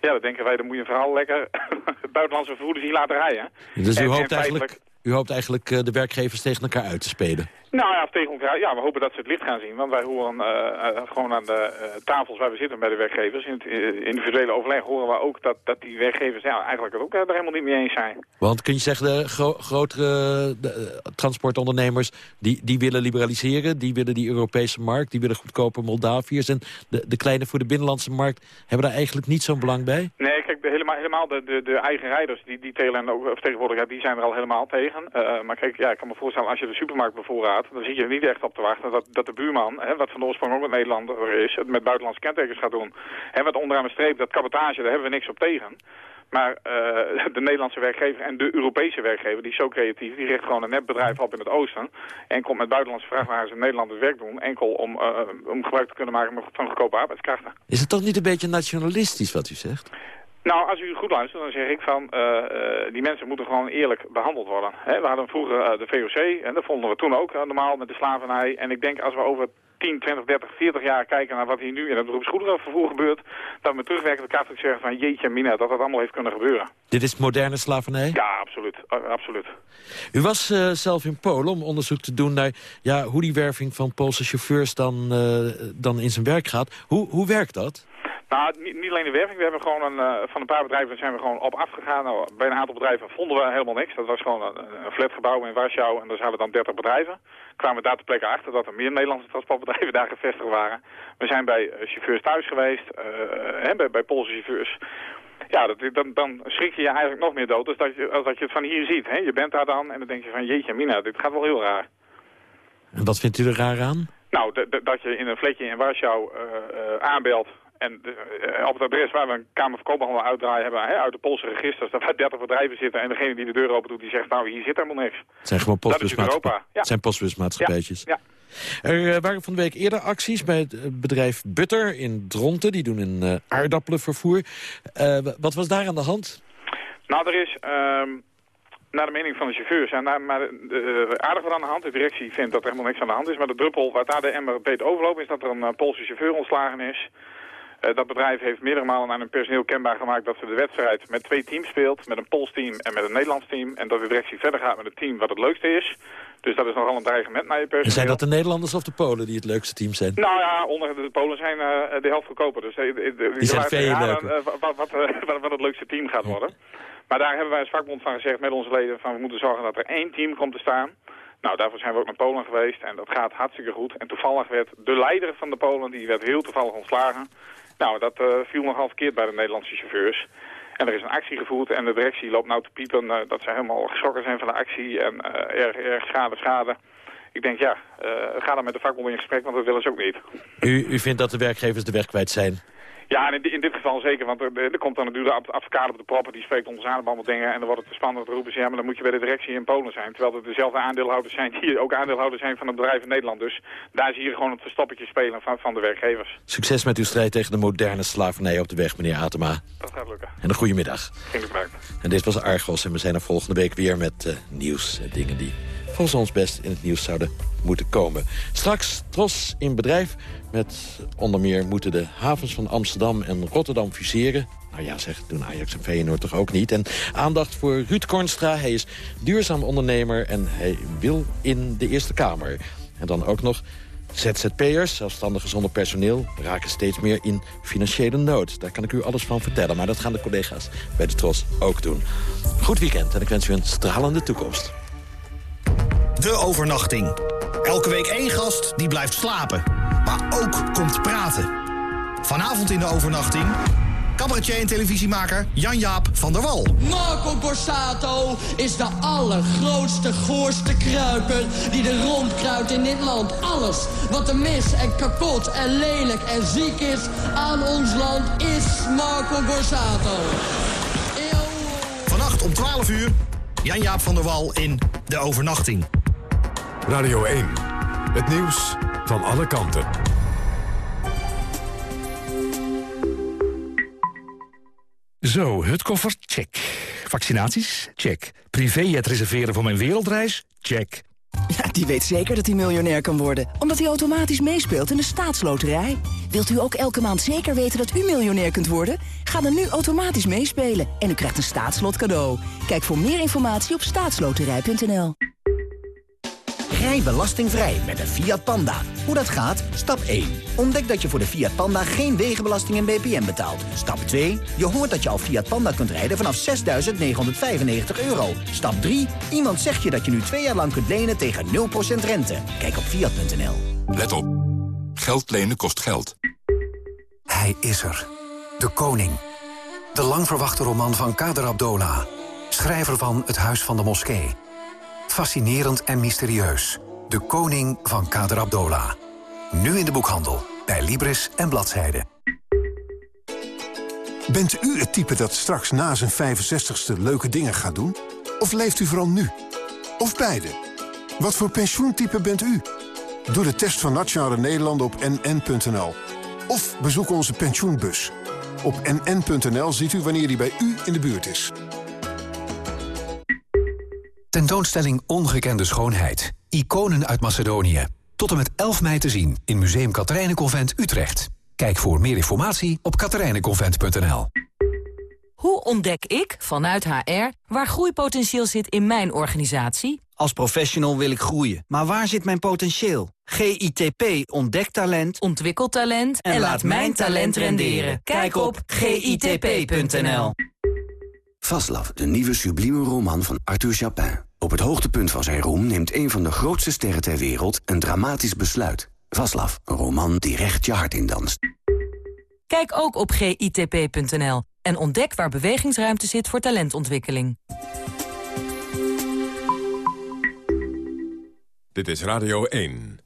Speaker 29: Ja, dan denken wij, dan moet je vooral lekker buitenlandse vervoerders hier laten rijden.
Speaker 14: Dus u hoopt eigenlijk, u hoopt eigenlijk uh, de werkgevers tegen elkaar uit te spelen?
Speaker 29: Nou ja, tegen elkaar. Ja, we hopen dat ze het licht gaan zien. Want wij horen uh, uh, gewoon aan de tafels waar we zitten bij de werkgevers, in het individuele overleg, horen we ook dat, dat die werkgevers ja, eigenlijk het ook er helemaal niet mee eens zijn.
Speaker 14: Want kun je zeggen, de gro grotere de, transportondernemers, die, die willen liberaliseren, die willen die Europese markt, die willen goedkope Moldaviërs. En de, de kleine voor de binnenlandse markt hebben daar eigenlijk niet zo'n belang bij?
Speaker 29: Nee, kijk, helemaal, helemaal de, de, de eigen rijders, die, die TLN ook vertegenwoordigen, die zijn er al helemaal tegen. maar kijk, ja, ik kan me voorstellen, als je de supermarkt bevoorraadt, gaat, dan zie je er niet echt op te wachten dat, dat de buurman, hè, wat van de oorsprong ook een Nederlander is, het met buitenlandse kentekens gaat doen. En wat onderaan de streep, dat cabotage, daar hebben we niks op tegen. Maar uh, de Nederlandse werkgever en de Europese werkgever, die zo creatief, die richt gewoon een netbedrijf op in het oosten. En komt met buitenlandse vrachtwagens in Nederlanders werk doen. Enkel om, uh, om gebruik te kunnen maken van goedkope arbeidskrachten.
Speaker 14: Is het toch niet een beetje nationalistisch wat u zegt?
Speaker 29: Nou, als u goed luistert, dan zeg ik van, uh, die mensen moeten gewoon eerlijk behandeld worden. He, we hadden vroeger de VOC, en dat vonden we toen ook normaal met de slavernij. En ik denk als we over 10, 20, 30, 40 jaar kijken naar wat hier nu in het beroepsgoederenvervoer gebeurt, dat we terugwerken de kaart zeggen van jeetje mina, dat dat allemaal heeft kunnen gebeuren.
Speaker 14: Dit is moderne slavernij?
Speaker 29: Ja, absoluut. absoluut.
Speaker 14: U was uh, zelf in Polen om onderzoek te doen naar ja, hoe die werving van Poolse chauffeurs dan, uh, dan in zijn werk gaat. Hoe, hoe werkt dat?
Speaker 29: Nou, niet, niet alleen de werving. We hebben gewoon een, uh, van een paar bedrijven zijn we gewoon op afgegaan. Nou, bij een aantal bedrijven vonden we helemaal niks. Dat was gewoon een, een flatgebouw in Warschau en daar zaten dan 30 bedrijven. Kwamen we daar ter plekke achter dat er meer Nederlandse transportbedrijven daar gevestigd waren. We zijn bij uh, chauffeurs thuis geweest, uh, bij, bij Poolse chauffeurs. Ja, dat, dan, dan schrik je je eigenlijk nog meer dood als dat je, als dat je het van hier ziet. Hè? Je bent daar dan en dan denk je van jeetje mina, dit gaat wel heel raar.
Speaker 14: En wat vindt u er raar aan?
Speaker 29: Nou, dat je in een vlekje in Warschau aanbelt en de, uh, op het adres waar we een Kamer van Koophandel uitdraaien hebben, hè, uit de Poolse registers, dat waar 30 bedrijven zitten en degene die de deur open doet, die zegt, nou hier zit helemaal niks.
Speaker 14: Het zijn gewoon postbusmaatschappijen. Ja. Het zijn.
Speaker 29: Ja. ja.
Speaker 14: Er uh, waren van de week eerder acties bij het bedrijf Butter in Dronten. Die doen een uh, aardappelenvervoer. wat was daar aan de hand?
Speaker 29: Nou, er is... Um, naar de mening van de chauffeurs. En maar aardig wat aan de hand. De directie vindt dat er helemaal niks aan de hand is. Maar de druppel waar daar de emmer beet overloopt... is dat er een Poolse chauffeur ontslagen is. Uh, dat bedrijf heeft meerdere malen aan hun personeel kenbaar gemaakt dat ze de wedstrijd met twee teams speelt. Met een Pools team en met een Nederlands team. En dat de directie verder gaat met het team wat het leukste is. Dus dat is nogal een dreigement naar je personeel.
Speaker 14: En zijn dat de Nederlanders of de Polen die het leukste team zijn?
Speaker 29: Nou ja, onder de Polen zijn uh, de helft goedkoper. Dus de, de, de,
Speaker 14: die zijn veel leuker.
Speaker 29: Uh, wat, wat, wat, wat, het leukste team gaat worden. Maar daar hebben wij als vakbond van gezegd met onze leden... van we moeten zorgen dat er één team komt te staan... Nou, daarvoor zijn we ook naar Polen geweest en dat gaat hartstikke goed. En toevallig werd de leider van de Polen, die werd heel toevallig ontslagen. Nou, dat uh, viel nogal verkeerd bij de Nederlandse chauffeurs. En er is een actie gevoerd en de directie loopt nou te piepen uh, dat ze helemaal geschrokken zijn van de actie en uh, erg, erg schade, schade. Ik denk, ja, ga dan met de vakbond in gesprek, want dat willen ze ook niet.
Speaker 14: U, u vindt dat de werkgevers de weg kwijt zijn?
Speaker 29: Ja, in, in, dit geval zeker, want er, er komt dan natuurlijk de advocaat op de proppen, die spreekt ons aan op allemaal dingen en dan wordt het te spannend te roepen, ja, maar dan moet je bij de directie in Polen zijn. Terwijl het dezelfde aandeelhouders zijn die ook aandeelhouders zijn van het bedrijf in Nederland. Dus daar zie je gewoon het verstoppertje spelen van, van de werkgevers.
Speaker 14: Succes met uw strijd tegen de moderne slavernij op de weg, meneer Atema.
Speaker 29: Dat gaat lukken.
Speaker 14: En een goede middag.
Speaker 29: Geen gebruik.
Speaker 14: En dit was Argos en we zijn er volgende week weer met uh, nieuws en dingen die volgens ons best in het nieuws zouden moeten komen. Straks Tros in bedrijf met onder meer moeten de havens van Amsterdam en Rotterdam fuseren. Nou ja, zeg, doen Ajax en Feyenoord toch ook niet. En aandacht voor Ruud Kornstra. Hij is duurzaam ondernemer en hij wil in de Eerste Kamer. En dan ook nog ZZP'ers, zelfstandigen zonder personeel... raken steeds meer in financiële nood. Daar kan ik u alles van vertellen. Maar dat gaan de collega's bij de Tros ook doen. Goed weekend en ik wens u een stralende toekomst.
Speaker 30: De overnachting. Elke week één gast die blijft slapen. Maar ook komt praten. Vanavond in de overnachting... cabaretier en televisiemaker Jan-Jaap van der Wal.
Speaker 31: Marco Borsato is de allergrootste, goorste kruiper... die er rondkruipt in dit land. Alles wat er mis en kapot en lelijk en ziek is aan ons land... is Marco Borsato.
Speaker 30: Vannacht om 12 uur... Jan-Jaap van der Wal in De Overnachting.
Speaker 3: Radio 1. Het nieuws van alle kanten.
Speaker 32: Zo, hutkoffer, check. Vaccinaties? Check. Privé het reserveren voor mijn wereldreis? Check.
Speaker 33: Ja, die weet zeker dat hij miljonair kan worden. Omdat hij automatisch meespeelt in de staatsloterij. Wilt u ook elke maand zeker weten dat u miljonair kunt worden? Ga dan nu automatisch meespelen en u krijgt een staatslot cadeau. Kijk voor meer informatie op staatsloterij.nl.
Speaker 34: Rij belastingvrij met een Fiat Panda. Hoe dat gaat? Stap 1. Ontdek dat je voor de Fiat Panda geen wegenbelasting en BPM betaalt. Stap 2. Je hoort dat je al Fiat Panda kunt rijden vanaf 6.995 euro. Stap 3. Iemand zegt je dat je nu twee jaar lang kunt lenen tegen 0% rente. Kijk op Fiat.nl.
Speaker 13: Let op. Geld lenen kost geld.
Speaker 35: Hij is er. De koning. De lang verwachte roman van Kader Abdola. Schrijver van Het Huis van de Moskee. Fascinerend en mysterieus. De Koning van Kader Abdola. Nu in de boekhandel, bij Libris en Bladzijde.
Speaker 3: Bent u het type dat straks na zijn 65ste leuke dingen gaat doen? Of leeft u vooral nu? Of beide? Wat voor pensioentype bent u? Doe de test van Nationale Nederlanden op nn.nl. Of bezoek onze pensioenbus. Op nn.nl ziet u wanneer die bij u in de buurt is.
Speaker 35: Tentoonstelling Ongekende Schoonheid. Iconen uit Macedonië. Tot en met 11 mei te zien in Museum Katerijnenconvent Utrecht. Kijk voor meer informatie op katerijnenconvent.nl.
Speaker 36: Hoe ontdek ik, vanuit HR, waar groeipotentieel zit in mijn organisatie?
Speaker 37: Als professional wil ik groeien, maar waar zit mijn potentieel? GITP ontdekt talent,
Speaker 36: ontwikkelt talent en, laat mijn talent renderen. Kijk op gitp.nl.
Speaker 16: Vaslav, de nieuwe sublieme roman van Arthur Chapin. Op het hoogtepunt van zijn roem neemt een van de grootste sterren ter wereld een dramatisch besluit. Vaslav, een roman die recht je hart in danst.
Speaker 36: Kijk ook op gitp.nl en ontdek waar bewegingsruimte zit voor talentontwikkeling.
Speaker 38: Dit is Radio 1.